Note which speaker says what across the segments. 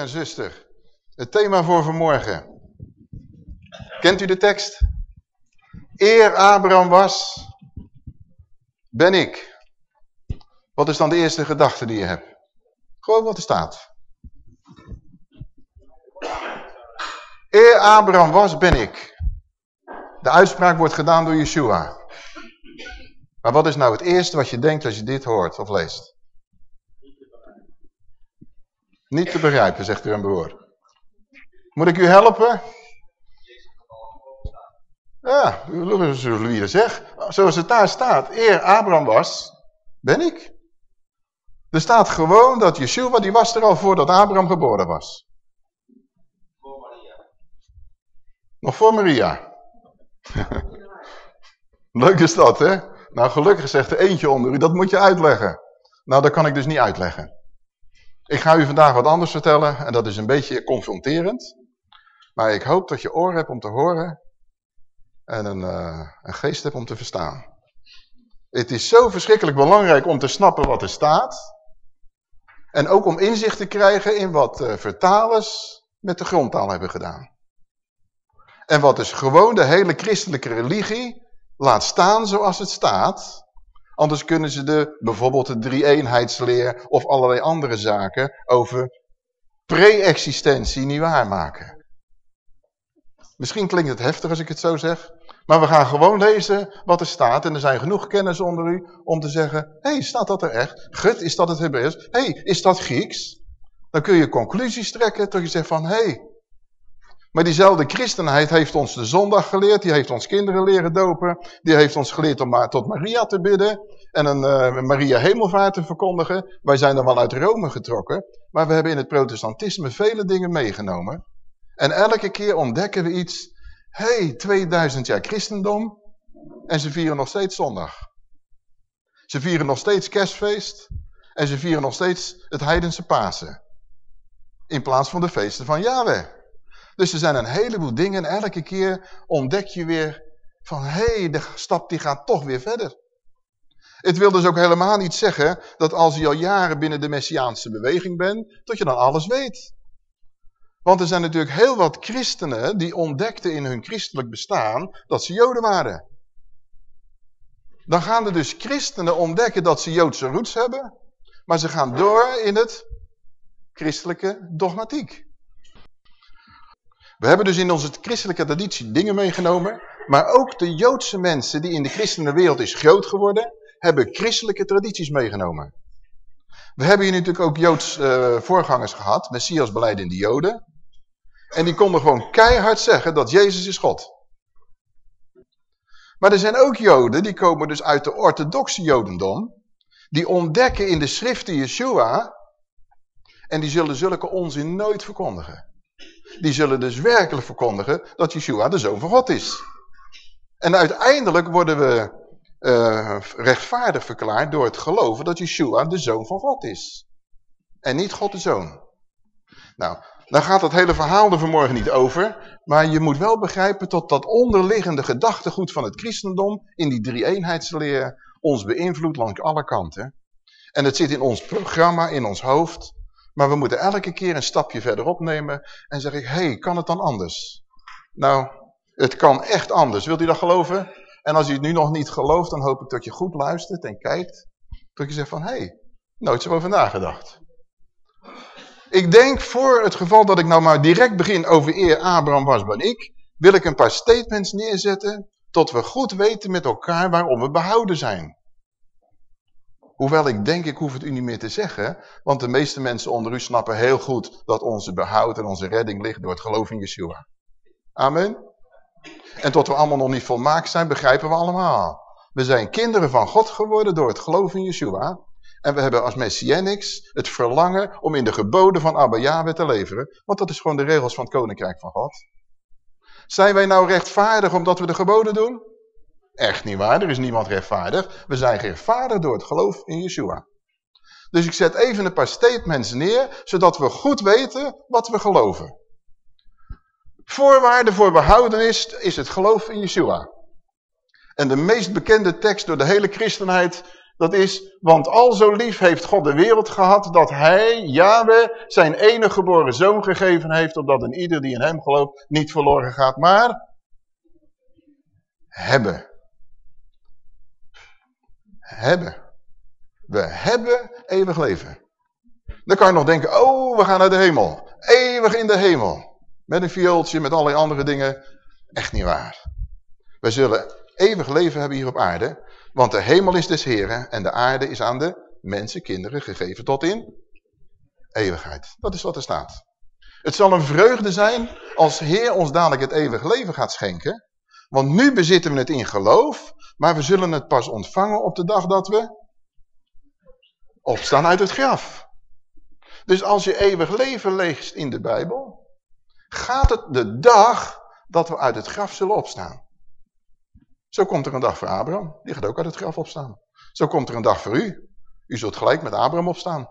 Speaker 1: En zuster. Het thema voor vanmorgen. Kent u de tekst? Eer Abraham was, ben ik. Wat is dan de eerste gedachte die je hebt? Gewoon wat er staat. Eer Abraham was, ben ik. De uitspraak wordt gedaan door Yeshua. Maar wat is nou het eerste wat je denkt als je dit hoort of leest? Niet te begrijpen, zegt u een broer. Moet ik u helpen? Ja, zoals dat zegt. Zoals het daar staat. Eer Abraham was, ben ik. Er staat gewoon dat Yeshua, die was er al voordat Abraham geboren was. Voor Maria. Nog voor Maria. Leuk is dat, hè? Nou, gelukkig zegt er eentje onder u, dat moet je uitleggen. Nou, dat kan ik dus niet uitleggen. Ik ga u vandaag wat anders vertellen en dat is een beetje confronterend. Maar ik hoop dat je oren hebt om te horen en een, uh, een geest hebt om te verstaan. Het is zo verschrikkelijk belangrijk om te snappen wat er staat. En ook om inzicht te krijgen in wat uh, vertalers met de grondtaal hebben gedaan. En wat dus gewoon de hele christelijke religie laat staan zoals het staat. Anders kunnen ze de, bijvoorbeeld de drie-eenheidsleer of allerlei andere zaken over pre-existentie niet waarmaken. Misschien klinkt het heftig als ik het zo zeg. Maar we gaan gewoon lezen wat er staat. En er zijn genoeg kennis onder u om te zeggen... Hé, hey, staat dat er echt? Gut, is dat het Hebreeuws? Hé, hey, is dat Grieks? Dan kun je conclusies trekken tot je zegt van... Hé, hey, maar diezelfde christenheid heeft ons de zondag geleerd. Die heeft ons kinderen leren dopen. Die heeft ons geleerd om tot Maria te bidden. En een uh, Maria hemelvaart te verkondigen. Wij zijn dan wel uit Rome getrokken. Maar we hebben in het protestantisme vele dingen meegenomen. En elke keer ontdekken we iets. Hey, 2000 jaar christendom. En ze vieren nog steeds zondag. Ze vieren nog steeds kerstfeest. En ze vieren nog steeds het heidense Pasen. In plaats van de feesten van Yahweh. Dus er zijn een heleboel dingen en elke keer ontdek je weer van hé, hey, de stap die gaat toch weer verder. Het wil dus ook helemaal niet zeggen dat als je al jaren binnen de Messiaanse beweging bent, dat je dan alles weet. Want er zijn natuurlijk heel wat christenen die ontdekten in hun christelijk bestaan dat ze joden waren. Dan gaan er dus christenen ontdekken dat ze joodse roots hebben, maar ze gaan door in het christelijke dogmatiek. We hebben dus in onze christelijke traditie dingen meegenomen. Maar ook de Joodse mensen die in de christelijke wereld is groot geworden, hebben christelijke tradities meegenomen. We hebben hier natuurlijk ook Joods uh, voorgangers gehad, Messias beleidende Joden. En die konden gewoon keihard zeggen dat Jezus is God. Maar er zijn ook Joden, die komen dus uit de orthodoxe Jodendom. Die ontdekken in de schriften Yeshua. En die zullen zulke onzin nooit verkondigen die zullen dus werkelijk verkondigen dat Yeshua de Zoon van God is. En uiteindelijk worden we uh, rechtvaardig verklaard door het geloven dat Yeshua de Zoon van God is. En niet God de Zoon. Nou, daar gaat het hele verhaal er vanmorgen niet over. Maar je moet wel begrijpen dat dat onderliggende gedachtegoed van het christendom in die drie-eenheidsleer ons beïnvloedt langs alle kanten. En het zit in ons programma, in ons hoofd. Maar we moeten elke keer een stapje verderop nemen en zeg ik, hey, kan het dan anders? Nou, het kan echt anders. Wilt u dat geloven? En als u het nu nog niet gelooft, dan hoop ik dat je goed luistert en kijkt. Dat je zegt van, hé, hey, nooit zo over nagedacht. Ik denk voor het geval dat ik nou maar direct begin over eer Abraham was ben ik, wil ik een paar statements neerzetten tot we goed weten met elkaar waarom we behouden zijn. Hoewel ik denk, ik hoef het u niet meer te zeggen. Want de meeste mensen onder u snappen heel goed dat onze behoud en onze redding ligt door het geloof in Yeshua. Amen. En tot we allemaal nog niet volmaakt zijn, begrijpen we allemaal. We zijn kinderen van God geworden door het geloof in Yeshua. En we hebben als Messianics het verlangen om in de geboden van Abba Yahweh te leveren. Want dat is gewoon de regels van het koninkrijk van God. Zijn wij nou rechtvaardig omdat we de geboden doen? Echt niet waar, er is niemand rechtvaardig. We zijn rechtvaardig door het geloof in Yeshua. Dus ik zet even een paar statements neer, zodat we goed weten wat we geloven. Voorwaarde voor behoudenis is het geloof in Yeshua. En de meest bekende tekst door de hele christenheid Dat is, want al zo lief heeft God de wereld gehad dat hij, Yahweh, zijn enige geboren zoon gegeven heeft, opdat een ieder die in hem gelooft niet verloren gaat, maar hebben. Hebben. We hebben eeuwig leven. Dan kan je nog denken, oh, we gaan naar de hemel. Eeuwig in de hemel. Met een viooltje, met allerlei andere dingen. Echt niet waar. We zullen eeuwig leven hebben hier op aarde. Want de hemel is des Heren en de aarde is aan de mensenkinderen gegeven tot in eeuwigheid. Dat is wat er staat. Het zal een vreugde zijn als Heer ons dadelijk het eeuwig leven gaat schenken. Want nu bezitten we het in geloof, maar we zullen het pas ontvangen op de dag dat we opstaan uit het graf. Dus als je eeuwig leven leest in de Bijbel, gaat het de dag dat we uit het graf zullen opstaan. Zo komt er een dag voor Abraham, die gaat ook uit het graf opstaan. Zo komt er een dag voor u. U zult gelijk met Abraham opstaan.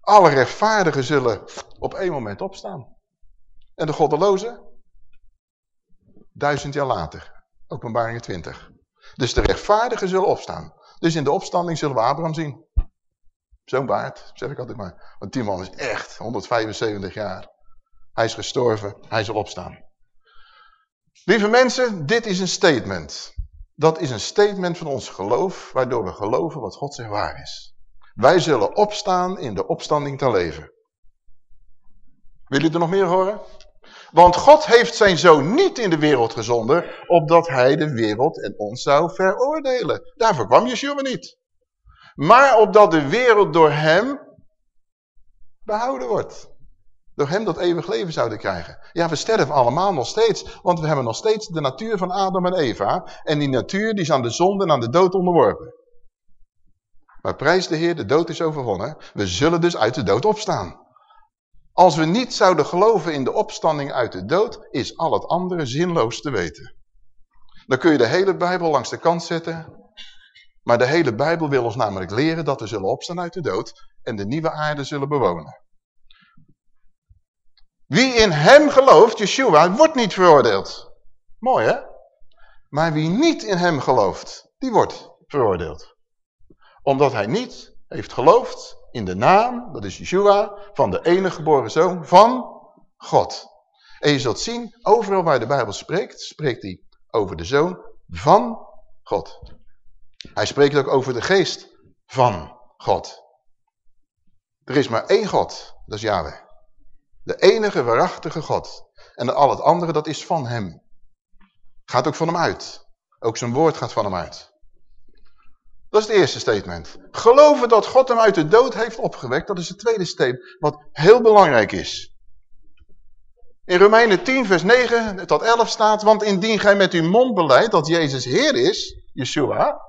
Speaker 1: Alle rechtvaardigen zullen op één moment opstaan. En de goddelozen? Duizend jaar later. Openbaring 20. Dus de rechtvaardigen zullen opstaan. Dus in de opstanding zullen we Abraham zien. Zo'n baard, zeg ik altijd maar. Want die man is echt 175 jaar. Hij is gestorven, hij zal opstaan. Lieve mensen, dit is een statement. Dat is een statement van ons geloof, waardoor we geloven wat God zegt waar is. Wij zullen opstaan in de opstanding te leven. Willen jullie er nog meer horen? Want God heeft zijn zoon niet in de wereld gezonden, opdat hij de wereld en ons zou veroordelen. Daarvoor kwam Yeshua niet. Maar opdat de wereld door hem behouden wordt. Door hem dat eeuwig leven zouden krijgen. Ja, we sterven allemaal nog steeds. Want we hebben nog steeds de natuur van Adam en Eva. En die natuur die is aan de zonde en aan de dood onderworpen. Maar prijs de Heer, de dood is overwonnen. We zullen dus uit de dood opstaan. Als we niet zouden geloven in de opstanding uit de dood, is al het andere zinloos te weten. Dan kun je de hele Bijbel langs de kant zetten. Maar de hele Bijbel wil ons namelijk leren dat we zullen opstaan uit de dood en de nieuwe aarde zullen bewonen. Wie in hem gelooft, Yeshua, wordt niet veroordeeld. Mooi hè? Maar wie niet in hem gelooft, die wordt veroordeeld. Omdat hij niet heeft geloofd in de naam, dat is Yeshua, van de enige geboren zoon van God. En je zult zien, overal waar de Bijbel spreekt, spreekt hij over de zoon van God. Hij spreekt ook over de geest van God. Er is maar één God, dat is Yahweh. De enige waarachtige God. En al het andere, dat is van hem. Gaat ook van hem uit. Ook zijn woord gaat van hem uit. Dat is het eerste statement. Geloven dat God hem uit de dood heeft opgewekt, dat is het tweede statement, wat heel belangrijk is. In Romeinen 10 vers 9 tot 11 staat, want indien gij met uw mond beleidt dat Jezus Heer is, Yeshua,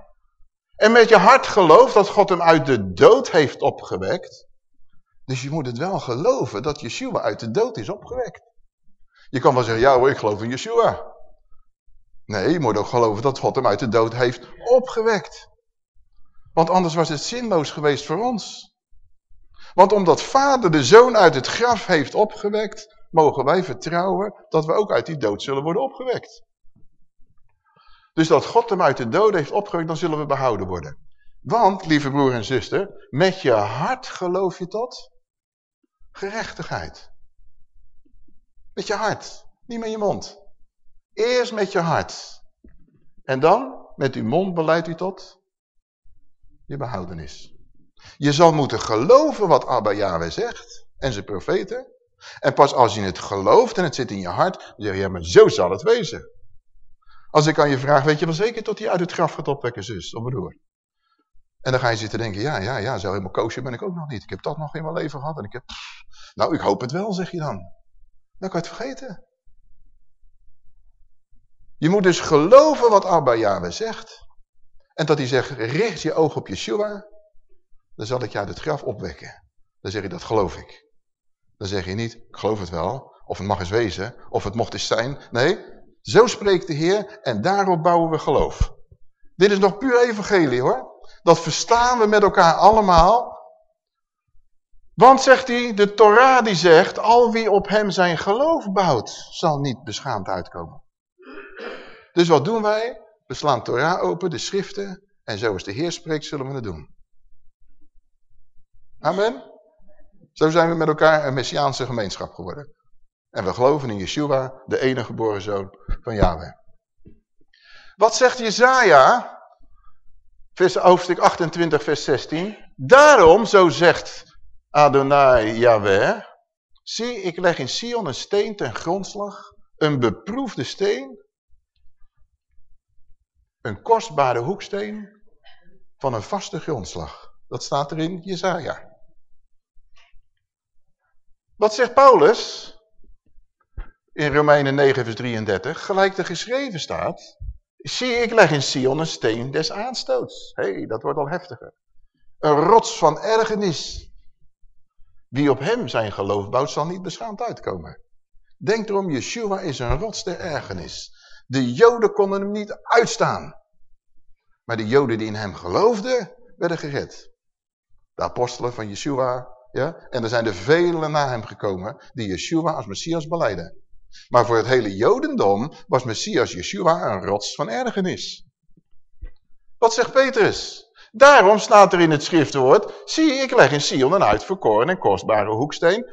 Speaker 1: en met je hart gelooft dat God hem uit de dood heeft opgewekt, dus je moet het wel geloven dat Yeshua uit de dood is opgewekt. Je kan wel zeggen, ja hoor, ik geloof in Yeshua. Nee, je moet ook geloven dat God hem uit de dood heeft opgewekt. Want anders was het zinloos geweest voor ons. Want omdat vader de zoon uit het graf heeft opgewekt, mogen wij vertrouwen dat we ook uit die dood zullen worden opgewekt. Dus dat God hem uit de dood heeft opgewekt, dan zullen we behouden worden. Want, lieve broer en zuster, met je hart geloof je tot gerechtigheid. Met je hart, niet met je mond. Eerst met je hart. En dan, met uw mond beleidt u tot je behoudenis. Je zal moeten geloven wat Abba Yahweh zegt en zijn profeten. En pas als je het gelooft en het zit in je hart, dan zeg je, ja, maar zo zal het wezen. Als ik aan je vraag, weet je wel zeker tot hij uit het graf gaat opwekken, zus of broer? En dan ga je zitten denken, ja, ja, ja, zo helemaal koosje ben ik ook nog niet. Ik heb dat nog in mijn leven gehad. En ik heb... Nou, ik hoop het wel, zeg je dan. Dan kan je het vergeten. Je moet dus geloven wat Abba Yahweh zegt. En dat hij zegt, richt je oog op Yeshua. Dan zal ik je uit het graf opwekken. Dan zeg je, dat geloof ik. Dan zeg je niet, ik geloof het wel. Of het mag eens wezen. Of het mocht eens zijn. Nee, zo spreekt de Heer en daarop bouwen we geloof. Dit is nog puur evangelie hoor. Dat verstaan we met elkaar allemaal. Want, zegt hij, de Torah die zegt, al wie op hem zijn geloof bouwt, zal niet beschaamd uitkomen. Dus wat doen wij? We slaan Torah open, de schriften, En zoals de Heer spreekt, zullen we het doen. Amen. Zo zijn we met elkaar een Messiaanse gemeenschap geworden. En we geloven in Yeshua, de enige geboren zoon van Yahweh. Wat zegt Jezaja? Vers, hoofdstuk 28, vers 16. Daarom, zo zegt Adonai Yahweh, zie ik leg in Sion een steen ten grondslag, een beproefde steen, een kostbare hoeksteen van een vaste grondslag. Dat staat er in Jezaja. Wat zegt Paulus in Romeinen 9 vers 33? Gelijk er geschreven staat, zie ik leg in Sion een steen des aanstoots. Hé, hey, dat wordt al heftiger. Een rots van ergernis. Wie op hem zijn geloof bouwt, zal niet beschaamd uitkomen. Denk erom, Yeshua is een rots der ergernis. De joden konden hem niet uitstaan. Maar de joden die in hem geloofden, werden gered. De apostelen van Yeshua, ja, en er zijn er vele na hem gekomen die Yeshua als Messias beleiden. Maar voor het hele jodendom was Messias Yeshua een rots van ergernis. Wat zegt Petrus? Daarom staat er in het schriftwoord, zie ik leg in Sion een uitverkoren en kostbare hoeksteen.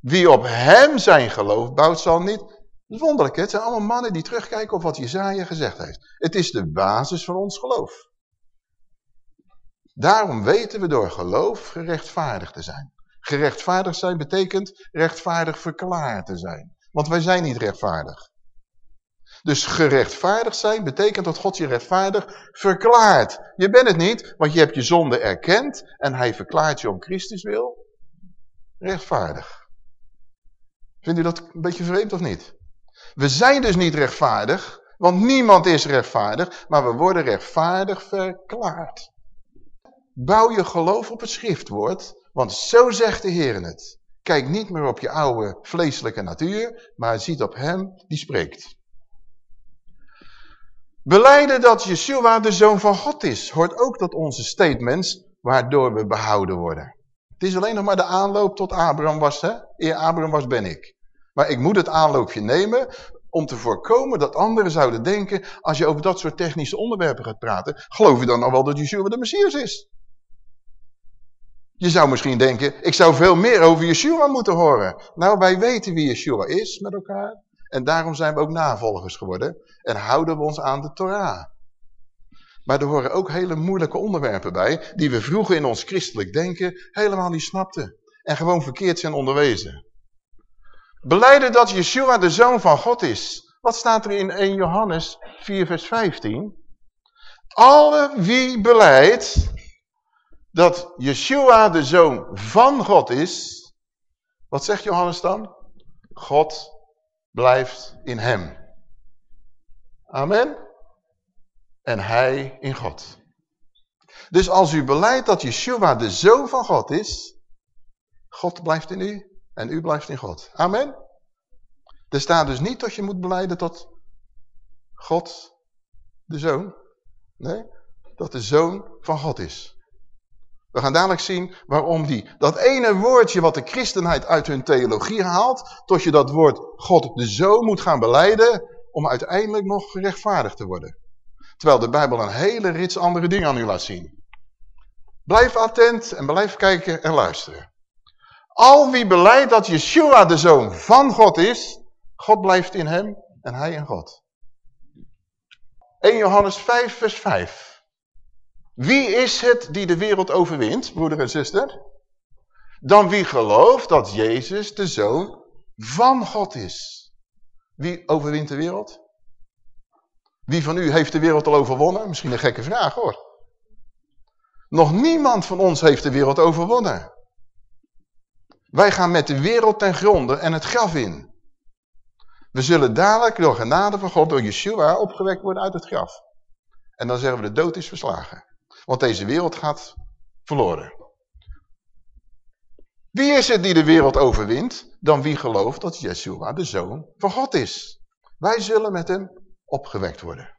Speaker 1: Wie op hem zijn geloof bouwt zal niet. Is wonderlijk, het zijn allemaal mannen die terugkijken op wat Jezaja gezegd heeft. Het is de basis van ons geloof. Daarom weten we door geloof gerechtvaardigd te zijn. Gerechtvaardigd zijn betekent rechtvaardig verklaard te zijn. Want wij zijn niet rechtvaardig. Dus gerechtvaardigd zijn betekent dat God je rechtvaardig verklaart. Je bent het niet, want je hebt je zonde erkend en hij verklaart je om Christus wil. Rechtvaardig. Vindt u dat een beetje vreemd of niet? We zijn dus niet rechtvaardig, want niemand is rechtvaardig, maar we worden rechtvaardig verklaard. Bouw je geloof op het schriftwoord, want zo zegt de Heer het. Kijk niet meer op je oude vleeselijke natuur, maar ziet op hem die spreekt. Beleiden dat Yeshua de Zoon van God is, hoort ook tot onze statements waardoor we behouden worden. Het is alleen nog maar de aanloop tot Abraham was, hè? Eer Abraham was ben ik. Maar ik moet het aanloopje nemen om te voorkomen dat anderen zouden denken, als je over dat soort technische onderwerpen gaat praten, geloof je dan nog wel dat Yeshua de Messias is? Je zou misschien denken, ik zou veel meer over Yeshua moeten horen. Nou, wij weten wie Yeshua is met elkaar. En daarom zijn we ook navolgers geworden. En houden we ons aan de Torah. Maar er horen ook hele moeilijke onderwerpen bij, die we vroeger in ons christelijk denken helemaal niet snapten. En gewoon verkeerd zijn onderwezen. Beleiden dat Yeshua de Zoon van God is. Wat staat er in 1 Johannes 4 vers 15? Alle wie beleidt dat Yeshua de Zoon van God is. Wat zegt Johannes dan? God blijft in hem. Amen. En hij in God. Dus als u beleidt dat Yeshua de Zoon van God is, God blijft in u en u blijft in God. Amen. Er staat dus niet dat je moet beleiden tot God de Zoon. Nee, dat de Zoon van God is. We gaan dadelijk zien waarom die, dat ene woordje wat de christenheid uit hun theologie haalt, tot je dat woord God de Zoon moet gaan beleiden, om uiteindelijk nog gerechtvaardigd te worden. Terwijl de Bijbel een hele rits andere dingen aan u laat zien. Blijf attent en blijf kijken en luisteren. Al wie beleidt dat Yeshua de Zoon van God is, God blijft in hem en hij in God. 1 Johannes 5 vers 5. Wie is het die de wereld overwint, broeder en zuster? Dan wie gelooft dat Jezus de Zoon van God is. Wie overwint de wereld? Wie van u heeft de wereld al overwonnen? Misschien een gekke vraag hoor. Nog niemand van ons heeft de wereld overwonnen. Wij gaan met de wereld ten gronde en het graf in. We zullen dadelijk door genade van God, door Yeshua, opgewekt worden uit het graf. En dan zeggen we de dood is verslagen. Want deze wereld gaat verloren. Wie is het die de wereld overwint? Dan wie gelooft dat Yeshua de Zoon van God is. Wij zullen met hem opgewekt worden.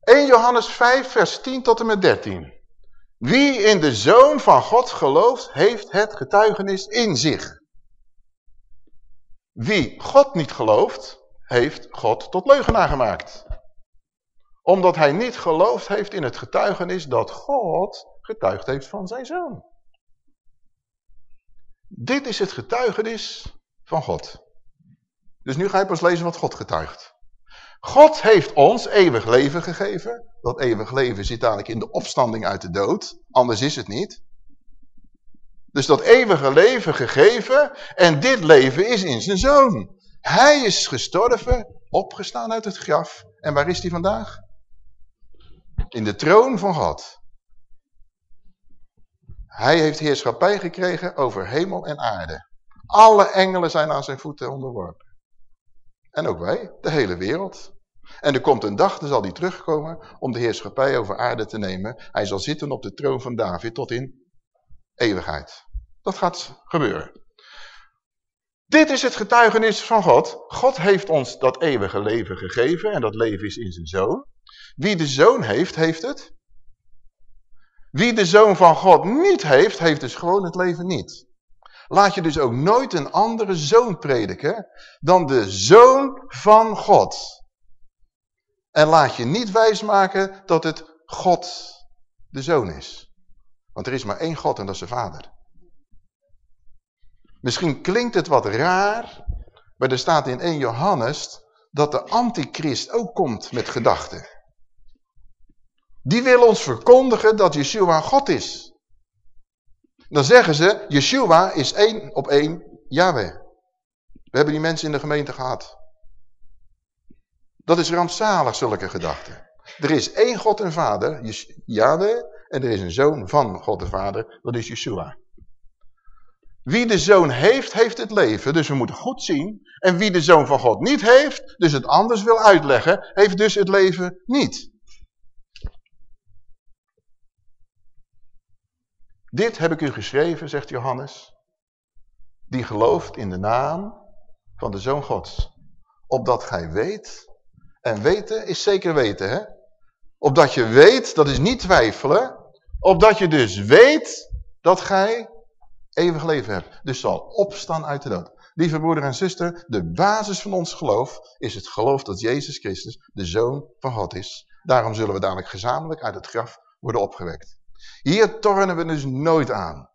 Speaker 1: 1 Johannes 5 vers 10 tot en met 13. Wie in de Zoon van God gelooft, heeft het getuigenis in zich. Wie God niet gelooft, heeft God tot leugenaar gemaakt Omdat hij niet geloofd heeft in het getuigenis dat God getuigd heeft van zijn zoon. Dit is het getuigenis van God. Dus nu ga je pas lezen wat God getuigt. God heeft ons eeuwig leven gegeven. Dat eeuwig leven zit eigenlijk in de opstanding uit de dood. Anders is het niet. Dus dat eeuwige leven gegeven. En dit leven is in zijn zoon. Hij is gestorven, opgestaan uit het graf. En waar is hij vandaag? In de troon van God. Hij heeft heerschappij gekregen over hemel en aarde. Alle engelen zijn aan zijn voeten onderworpen. En ook wij, de hele wereld. En er komt een dag, dan zal hij terugkomen om de heerschappij over aarde te nemen. Hij zal zitten op de troon van David tot in eeuwigheid. Dat gaat gebeuren. Dit is het getuigenis van God. God heeft ons dat eeuwige leven gegeven en dat leven is in zijn zoon. Wie de zoon heeft, heeft het. Wie de zoon van God niet heeft, heeft dus gewoon het leven niet. Laat je dus ook nooit een andere zoon prediken dan de zoon van God. En laat je niet wijsmaken dat het God de zoon is. Want er is maar één God en dat is de vader. Misschien klinkt het wat raar, maar er staat in 1 Johannes dat de antichrist ook komt met gedachten. Die wil ons verkondigen dat Yeshua God is. Dan zeggen ze, Yeshua is één op één Yahweh. We hebben die mensen in de gemeente gehad. Dat is rampzalig, zulke gedachten. Er is één God en Vader, Yahweh, en er is een zoon van God de Vader, dat is Yeshua. Wie de zoon heeft, heeft het leven, dus we moeten goed zien. En wie de zoon van God niet heeft, dus het anders wil uitleggen, heeft dus het leven niet. Dit heb ik u geschreven, zegt Johannes, die gelooft in de naam van de Zoon Gods. Opdat gij weet, en weten is zeker weten, hè? Opdat je weet, dat is niet twijfelen, opdat je dus weet dat gij eeuwig leven hebt. Dus zal opstaan uit de dood. Lieve broeder en zuster, de basis van ons geloof is het geloof dat Jezus Christus de Zoon van God is. Daarom zullen we dadelijk gezamenlijk uit het graf worden opgewekt. Hier tornen we dus nooit aan.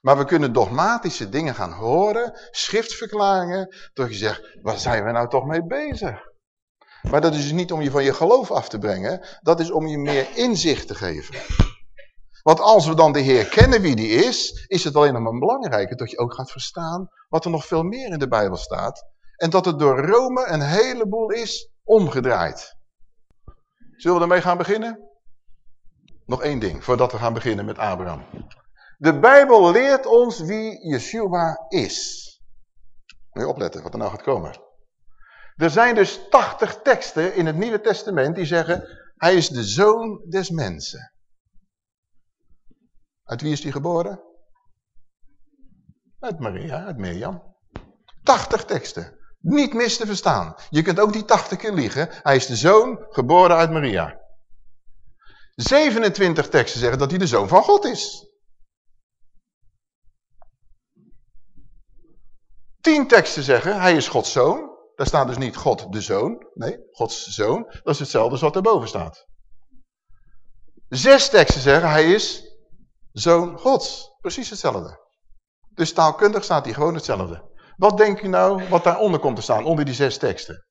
Speaker 1: Maar we kunnen dogmatische dingen gaan horen, schriftverklaringen, dat je zegt, waar zijn we nou toch mee bezig? Maar dat is dus niet om je van je geloof af te brengen, dat is om je meer inzicht te geven. Want als we dan de Heer kennen wie die is, is het alleen maar belangrijker dat je ook gaat verstaan wat er nog veel meer in de Bijbel staat. En dat het door Rome een heleboel is omgedraaid. Zullen we ermee gaan beginnen? Nog één ding, voordat we gaan beginnen met Abraham. De Bijbel leert ons wie Yeshua is. Moet je opletten wat er nou gaat komen. Er zijn dus 80 teksten in het Nieuwe Testament die zeggen... Hij is de zoon des mensen. Uit wie is hij geboren? Uit Maria, uit Mirjam. 80 teksten. Niet mis te verstaan. Je kunt ook die 80 keer liegen. Hij is de zoon geboren uit Maria. 27 teksten zeggen dat hij de zoon van God is. 10 teksten zeggen hij is Gods zoon. Daar staat dus niet God de zoon. Nee, Gods zoon. Dat is hetzelfde als wat erboven staat. Zes teksten zeggen hij is zoon Gods. Precies hetzelfde. Dus taalkundig staat hij gewoon hetzelfde. Wat denkt u nou wat daaronder komt te staan, onder die zes teksten?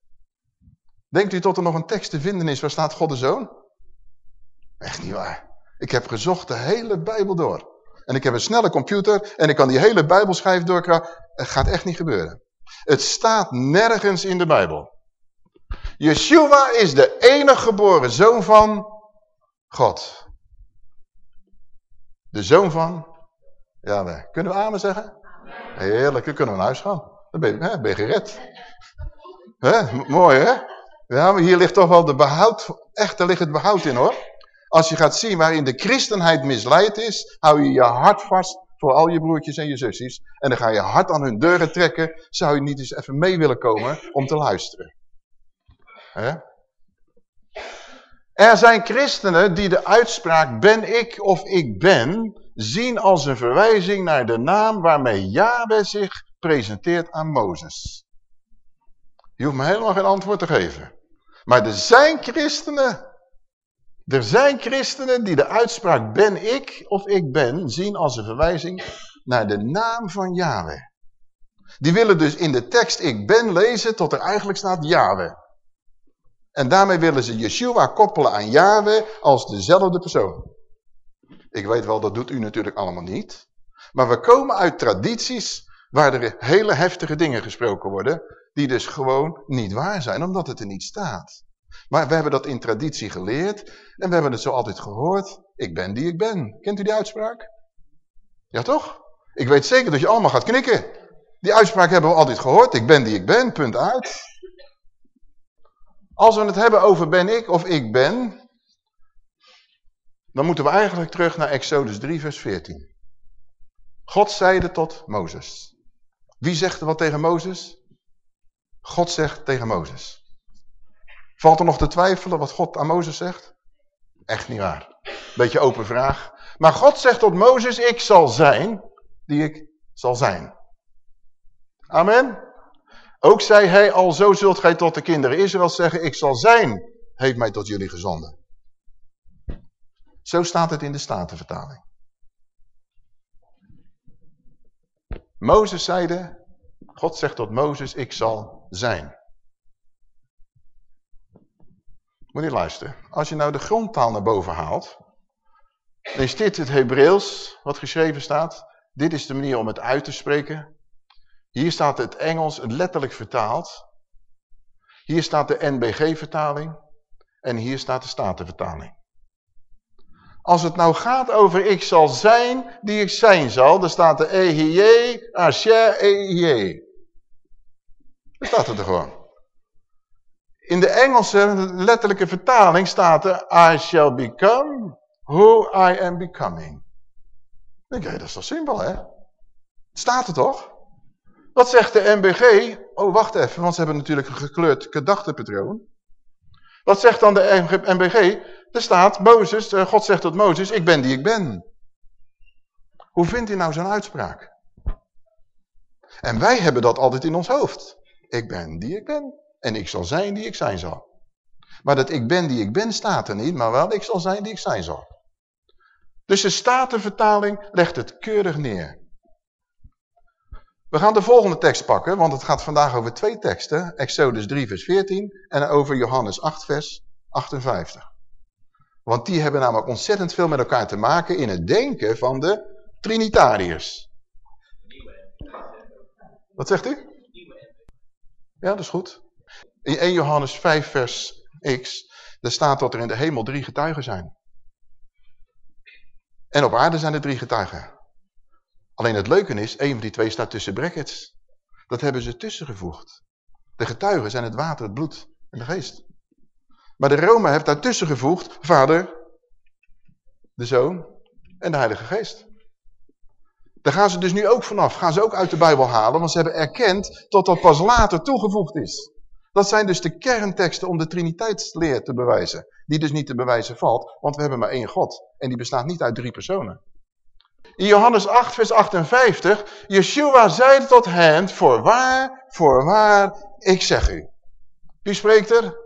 Speaker 1: Denkt u tot er nog een tekst te vinden is waar staat God de zoon? Echt niet waar. Ik heb gezocht de hele Bijbel door. En ik heb een snelle computer en ik kan die hele Bijbelschijf doorkraken. Het gaat echt niet gebeuren. Het staat nergens in de Bijbel. Yeshua is de enige geboren zoon van God. De zoon van Ja, Kunnen we amen zeggen? Heerlijk, dan kunnen we naar huis gaan. Dan ben je, hè, gered. Mooi hè? Ja, maar hier ligt toch wel de behoud, echt, er ligt het behoud in hoor. Als je gaat zien waarin de christenheid misleid is, hou je je hart vast voor al je broertjes en je zusjes. En dan ga je hard aan hun deuren trekken. Zou je niet eens even mee willen komen om te luisteren? Er zijn christenen die de uitspraak ben ik of ik ben zien als een verwijzing naar de naam waarmee Yahweh zich presenteert aan Mozes. Je hoeft me helemaal geen antwoord te geven. Maar er zijn christenen Er zijn christenen die de uitspraak ben ik of ik ben zien als een verwijzing naar de naam van Yahweh. Die willen dus in de tekst ik ben lezen tot er eigenlijk staat Yahweh. En daarmee willen ze Yeshua koppelen aan Yahweh als dezelfde persoon. Ik weet wel, dat doet u natuurlijk allemaal niet. Maar we komen uit tradities waar er hele heftige dingen gesproken worden, die dus gewoon niet waar zijn, omdat het er niet staat. Maar we hebben dat in traditie geleerd en we hebben het zo altijd gehoord. Ik ben die ik ben. Kent u die uitspraak? Ja toch? Ik weet zeker dat je allemaal gaat knikken. Die uitspraak hebben we altijd gehoord. Ik ben die ik ben, punt uit. Als we het hebben over ben ik of ik ben, dan moeten we eigenlijk terug naar Exodus 3 vers 14. God zeide tot Mozes. Wie zegt er wat tegen Mozes? God zegt tegen Mozes. Valt er nog te twijfelen wat God aan Mozes zegt? Echt niet waar. Beetje open vraag. Maar God zegt tot Mozes, ik zal zijn die ik zal zijn. Amen. Ook zei hij, al zo zult gij tot de kinderen Israël zeggen, ik zal zijn, heeft mij tot jullie gezonden. Zo staat het in de Statenvertaling. Mozes zeide, God zegt tot Mozes, ik zal zijn. Moet je luisteren. Als je nou de grondtaal naar boven haalt, dan is dit het Hebreeuws wat geschreven staat. Dit is de manier om het uit te spreken. Hier staat het Engels letterlijk vertaald. Hier staat de NBG-vertaling. En hier staat de Statenvertaling. Als het nou gaat over ik zal zijn die ik zijn zal, dan staat er EHJ, Asher, EHJ. Dan staat het er gewoon. In de Engelse letterlijke vertaling staat er I shall become who I am becoming. Denk dat is toch simpel hè? Staat er toch? Wat zegt de MBG? Oh, wacht even, want ze hebben natuurlijk een gekleurd gedachtepatroon. Wat zegt dan de MBG? Er staat, Mozes, eh, God zegt tot Mozes, ik ben die ik ben. Hoe vindt u nou zo'n uitspraak? En wij hebben dat altijd in ons hoofd. Ik ben die ik ben. En ik zal zijn die ik zijn zal. Maar dat ik ben die ik ben staat er niet, maar wel ik zal zijn die ik zijn zal. Dus de Statenvertaling legt het keurig neer. We gaan de volgende tekst pakken, want het gaat vandaag over twee teksten. Exodus 3 vers 14 en over Johannes 8 vers 58. Want die hebben namelijk ontzettend veel met elkaar te maken in het denken van de Trinitariërs. Wat zegt u? Ja, dat is goed. In 1 Johannes 5 vers x, daar staat dat er in de hemel drie getuigen zijn. En op aarde zijn er drie getuigen. Alleen het leuke is, een van die twee staat tussen brackets. Dat hebben ze tussengevoegd. De getuigen zijn het water, het bloed en de geest. Maar de Rome heeft daartussen gevoegd, vader, de zoon en de heilige geest. Daar gaan ze dus nu ook vanaf. Gaan ze ook uit de Bijbel halen, want ze hebben erkend dat dat pas later toegevoegd is. Dat zijn dus de kernteksten om de triniteitsleer te bewijzen. Die dus niet te bewijzen valt, want we hebben maar één God. En die bestaat niet uit drie personen. In Johannes 8 vers 58, Yeshua zei tot hen, voorwaar, voorwaar, ik zeg u. Wie spreekt er?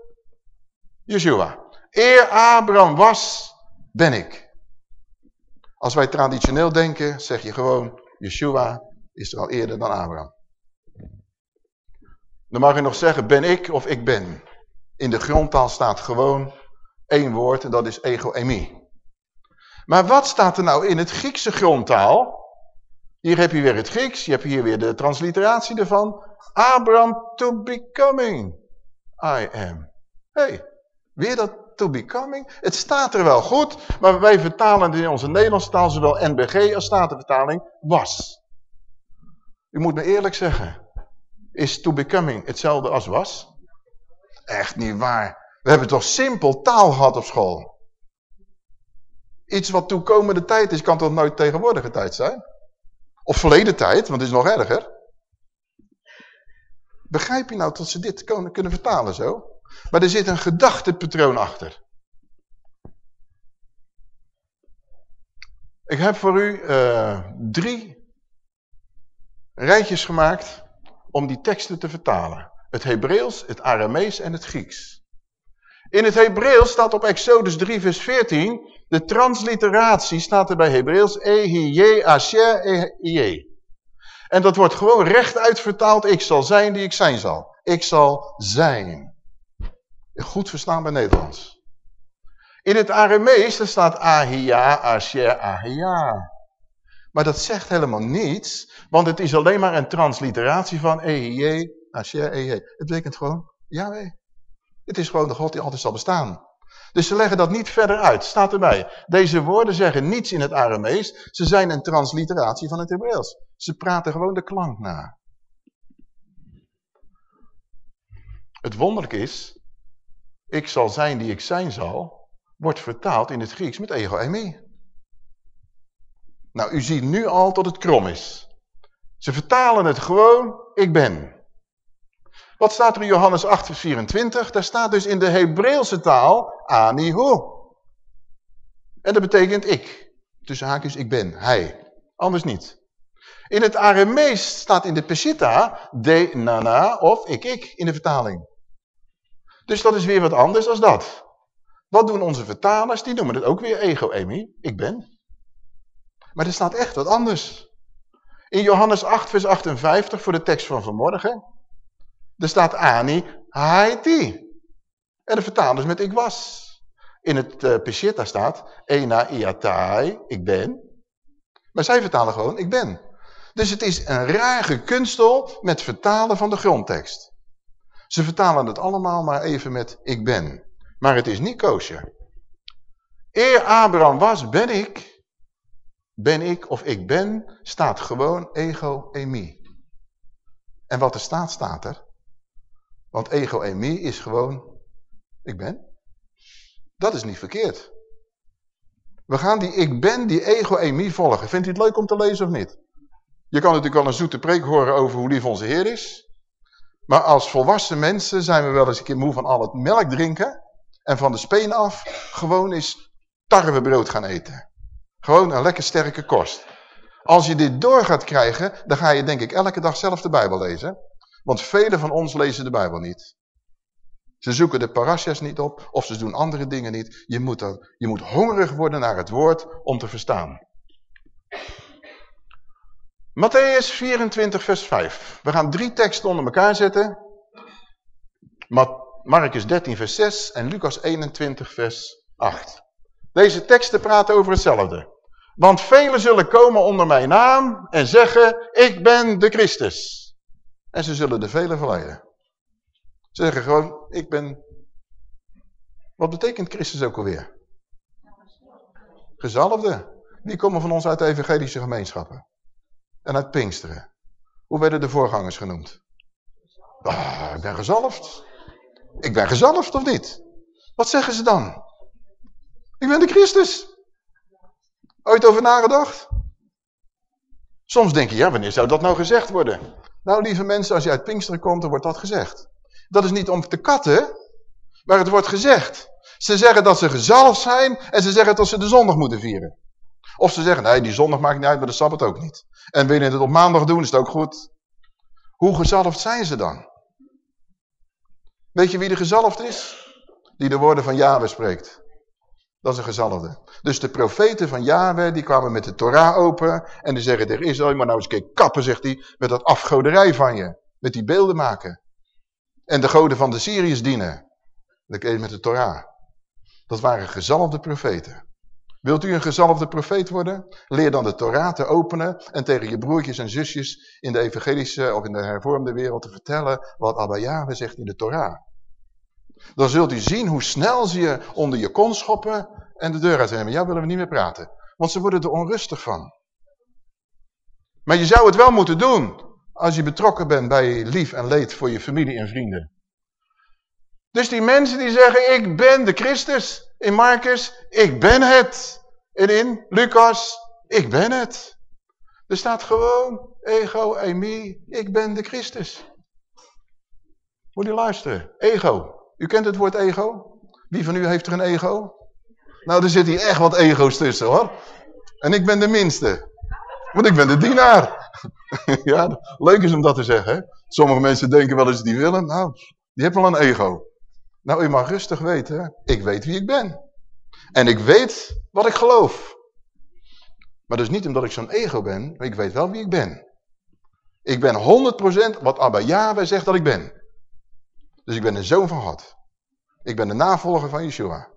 Speaker 1: Yeshua. Eer Abraham was, ben ik. Als wij traditioneel denken, zeg je gewoon, Yeshua is er al eerder dan Abraham. Dan mag je nog zeggen, ben ik of ik ben. In de grondtaal staat gewoon één woord en dat is ego-emi. Maar wat staat er nou in het Griekse grondtaal? Hier heb je weer het Grieks, je hebt hier weer de transliteratie ervan. Abraham to becoming. I am. hey, weer dat to becoming. Het staat er wel goed, maar wij vertalen in onze Nederlandse taal zowel NBG als statenvertaling was. U moet me eerlijk zeggen, is to becoming hetzelfde als was? Echt niet waar. We hebben toch simpel taal gehad op school. Iets wat toekomende tijd is, kan toch nooit tegenwoordige tijd zijn? Of verleden tijd, want het is nog erger. Begrijp je nou dat ze dit kunnen vertalen zo? Maar er zit een gedachtepatroon achter. Ik heb voor u uh, drie rijtjes gemaakt om die teksten te vertalen. Het Hebreeuws, het Aramees en het Grieks. In het Hebreeuws staat op Exodus 3 vers 14, de transliteratie staat er bij Hebreeuws, Ehije, Asher, Ehije. En dat wordt gewoon rechtuit vertaald, ik zal zijn die ik zijn zal. Ik zal zijn. Goed verstaan bij Nederlands. In het Aramees staat Ahia, Asher, Ahia. Maar dat zegt helemaal niets, want het is alleen maar een transliteratie van Ehije, Asher, Ehije. Het betekent gewoon Yahweh. Het is gewoon de God die altijd zal bestaan. Dus ze leggen dat niet verder uit, staat erbij. Deze woorden zeggen niets in het Aramees, ze zijn een transliteratie van het Hebreeuws. Ze praten gewoon de klank na. Het wonderlijk is, ik zal zijn die ik zijn zal, wordt vertaald in het Grieks met ego eimi. Nou, u ziet nu al dat het krom is. Ze vertalen het gewoon, ik ben. Wat staat er in Johannes 8 vers 24? Daar staat dus in de Hebreeuwse taal anihu. En dat betekent ik. Tussen haakjes ik ben, hij. Anders niet. In het Aramees staat in de Peshitta de nana of ik ik in de vertaling. Dus dat is weer wat anders dan dat. Wat doen onze vertalers? Die noemen het ook weer ego-emi, ik ben. Maar er staat echt wat anders. In Johannes 8 vers 58 voor de tekst van vanmorgen. Er staat ani haiti. En de vertalers met ik was. In het uh, Peshitta staat ena iatai, ik ben. Maar zij vertalen gewoon ik ben. Dus het is een rare kunstel met vertalen van de grondtekst. Ze vertalen het allemaal maar even met ik ben. Maar het is niet koosje. Eer Abraham was, ben ik. Ben ik of ik ben, staat gewoon ego emi. En wat er staat, staat er. Want ego emi is gewoon, ik ben. Dat is niet verkeerd. We gaan die ik ben, die ego emi volgen. Vindt u het leuk om te lezen of niet? Je kan natuurlijk wel een zoete preek horen over hoe lief onze Heer is. Maar als volwassen mensen zijn we wel eens een keer moe van al het melk drinken. En van de speen af gewoon eens tarwebrood gaan eten. Gewoon een lekker sterke kost. Als je dit door gaat krijgen, dan ga je denk ik elke dag zelf de Bijbel lezen. Want velen van ons lezen de Bijbel niet. Ze zoeken de parasha's niet op of ze doen andere dingen niet. Je moet, je moet hongerig worden naar het woord om te verstaan. Matthäus 24 vers 5. We gaan drie teksten onder elkaar zetten. Marcus 13 vers 6 en Lucas 21 vers 8. Deze teksten praten over hetzelfde. Want velen zullen komen onder mijn naam en zeggen, ik ben de Christus. En ze zullen de velen verleiden. Ze zeggen gewoon, ik ben... Wat betekent Christus ook alweer? Gezalfde. Die komen van ons uit de evangelische gemeenschappen. En uit Pinksteren. Hoe werden de voorgangers genoemd? Ah, ik ben gezalfd. Ik ben gezalfd of niet? Wat zeggen ze dan? Ik ben de Christus. Ooit over nagedacht? Soms denk je, ja, wanneer zou dat nou gezegd worden? Nou, lieve mensen, als je uit Pinksteren komt, dan wordt dat gezegd. Dat is niet om te katten, maar het wordt gezegd. Ze zeggen dat ze gezalfd zijn en ze zeggen dat ze de zondag moeten vieren. Of ze zeggen, nee, die zondag maakt niet uit, maar de Sabbat ook niet. En willen het op maandag doen, is het ook goed. Hoe gezalfd zijn ze dan? Weet je wie de gezalfd is? Die de woorden van Yahweh spreekt. Dat is een gezalfde. Dus de profeten van Yahweh, die kwamen met de Torah open. En die zeggen tegen Israël, maar nou eens keer kappen, zegt hij, met dat afgoderij van je. Met die beelden maken. En de goden van de Syriërs dienen. Dat kreeg met de Torah. Dat waren gezalfde profeten. Wilt u een gezalfde profeet worden? Leer dan de Torah te openen en tegen je broertjes en zusjes in de evangelische of in de hervormde wereld te vertellen wat Abba Yahweh zegt in de Torah. Dan zult u zien hoe snel ze je onder je kon schoppen en de deur uitnemen. Ja, willen we niet meer praten. Want ze worden er onrustig van. Maar je zou het wel moeten doen als je betrokken bent bij lief en leed voor je familie en vrienden. Dus die mensen die zeggen, ik ben de Christus. In Marcus, ik ben het. En in Lucas, ik ben het. Er staat gewoon, ego, emi, ik ben de Christus. Moet je luisteren. Ego. U kent het woord ego? Wie van u heeft er een ego? Nou, er zit hier echt wat ego's tussen hoor. En ik ben de minste. Want ik ben de dienaar. ja, leuk is om dat te zeggen. Hè? Sommige mensen denken wel eens die willen. Nou, die hebben wel een ego. Nou, u mag rustig weten, ik weet wie ik ben. En ik weet wat ik geloof. Maar dus niet omdat ik zo'n ego ben, maar ik weet wel wie ik ben. Ik ben 100% wat Abba Yahweh zegt dat ik ben. Dus ik ben een zoon van God. Ik ben de navolger van Yeshua.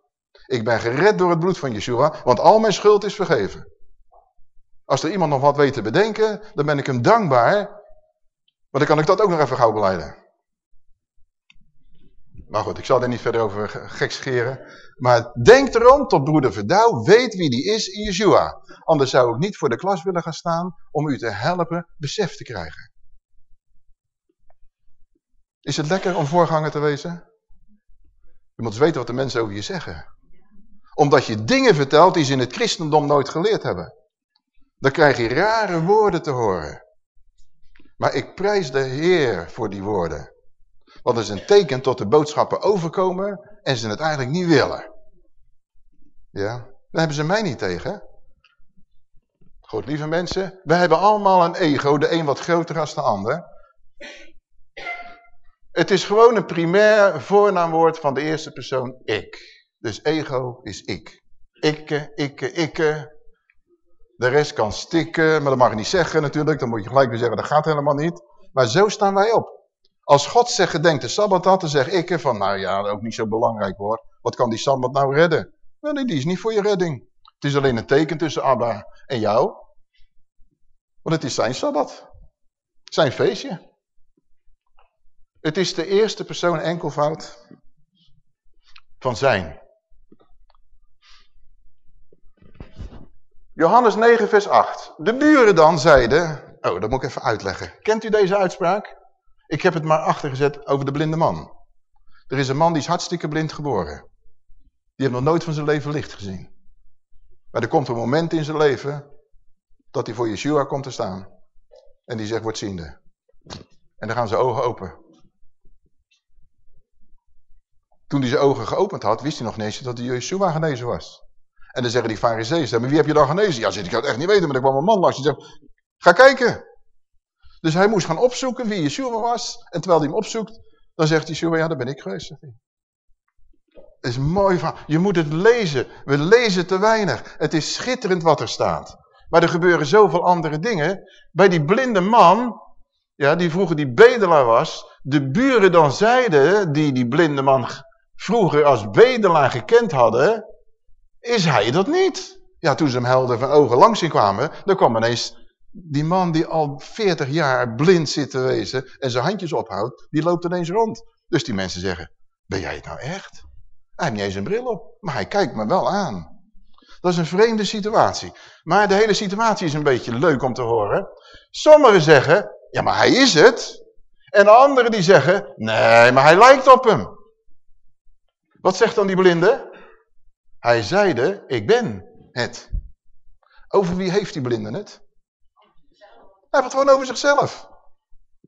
Speaker 1: Ik ben gered door het bloed van Yeshua, want al mijn schuld is vergeven. Als er iemand nog wat weet te bedenken, dan ben ik hem dankbaar. Maar dan kan ik dat ook nog even gauw beleiden. Maar goed, ik zal er niet verder over gek scheren. Maar denk erom tot broeder Verdouw weet wie die is in Yeshua. Anders zou ik niet voor de klas willen gaan staan om u te helpen besef te krijgen. Is het lekker om voorganger te wezen? Je moet eens weten wat de mensen over je zeggen. Omdat je dingen vertelt die ze in het christendom nooit geleerd hebben. Dan krijg je rare woorden te horen. Maar ik prijs de Heer voor die woorden. Want het is een teken tot de boodschappen overkomen en ze het eigenlijk niet willen. Ja, dan hebben ze mij niet tegen. Goed, lieve mensen, we hebben allemaal een ego, de een wat groter dan de ander. Het is gewoon een primair voornaamwoord van de eerste persoon ik. Dus ego is ik. Ikke, ikke, ikke. De rest kan stikken, maar dat mag je niet zeggen natuurlijk. Dan moet je gelijk weer zeggen, dat gaat helemaal niet. Maar zo staan wij op. Als God zegt, gedenk de Sabbat had, dan zeg ik van, nou ja, ook niet zo belangrijk hoor. Wat kan die Sabbat nou redden? Wel nee, die is niet voor je redding. Het is alleen een teken tussen Abba en jou. Want het is zijn Sabbat. Zijn feestje. Het is de eerste persoon enkelvoud van zijn. Johannes 9 vers 8. De buren dan zeiden, oh dat moet ik even uitleggen. Kent u deze uitspraak? Ik heb het maar achtergezet over de blinde man. Er is een man die is hartstikke blind geboren. Die heeft nog nooit van zijn leven licht gezien. Maar er komt een moment in zijn leven dat hij voor Yeshua komt te staan. En die zegt, word ziende. En dan gaan zijn ogen open. Toen hij zijn ogen geopend had, wist hij nog niet eens dat hij Yeshua genezen was. En dan zeggen die fariseeën, maar wie heb je dan genezen? Ja, zit ik het echt niet weten, maar er kwam een man langs die zegt, ga kijken. Dus hij moest gaan opzoeken wie Yeshua was. En terwijl hij hem opzoekt, dan zegt Yeshua, ja, daar ben ik geweest. Het is mooi van. Je moet het lezen. We lezen te weinig. Het is schitterend wat er staat. Maar er gebeuren zoveel andere dingen. Bij die blinde man, ja, die vroeger die bedelaar was, de buren dan zeiden, die die blinde man vroeger als bedelaar gekend hadden, is hij dat niet? Ja, toen ze hem helder van ogen langs zien kwamen, dan kwam ineens die man die al 40 jaar blind zit te wezen en zijn handjes ophoudt, die loopt ineens rond. Dus die mensen zeggen, ben jij het nou echt? Hij heeft niet eens een bril op, maar hij kijkt me wel aan. Dat is een vreemde situatie. Maar de hele situatie is een beetje leuk om te horen. Sommigen zeggen, ja maar hij is het. En anderen die zeggen, nee maar hij lijkt op hem. Wat zegt dan die blinde? Hij zeide, ik ben het. Over wie heeft die blinde het? Hij heeft gewoon over zichzelf.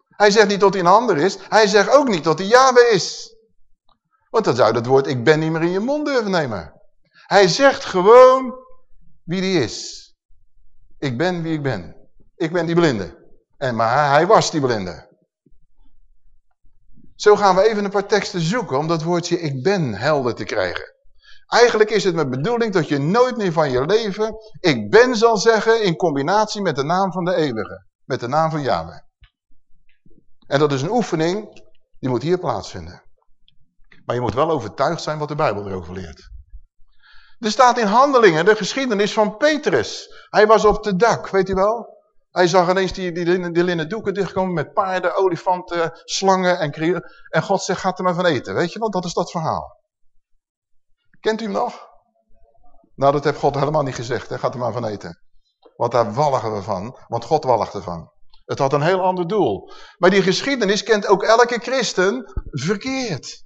Speaker 1: Hij zegt niet dat hij een ander is. Hij zegt ook niet dat hij Yahweh is. Want dan zou dat woord ik ben niet meer in je mond durven nemen. Hij zegt gewoon wie die is. Ik ben wie ik ben. Ik ben die blinde. En, maar hij was die blinde. Zo gaan we even een paar teksten zoeken om dat woordje ik ben helder te krijgen. Eigenlijk is het mijn bedoeling dat je nooit meer van je leven ik ben zal zeggen in combinatie met de naam van de eeuwige. Met de naam van Yahweh. En dat is een oefening die moet hier plaatsvinden. Maar je moet wel overtuigd zijn wat de Bijbel erover leert. Er staat in handelingen de geschiedenis van Petrus. Hij was op de dak, weet u wel? Hij zag ineens die, die, die linnen doeken dichtkomen met paarden, olifanten, slangen en krielen. En God zegt, gaat er maar van eten. Weet je wat? Dat is dat verhaal. Kent u hem nog? Nou, dat heeft God helemaal niet gezegd. Hè? Gaat er maar van eten. Want daar walgen we van. Want God walgt ervan. Het had een heel ander doel. Maar die geschiedenis kent ook elke christen verkeerd.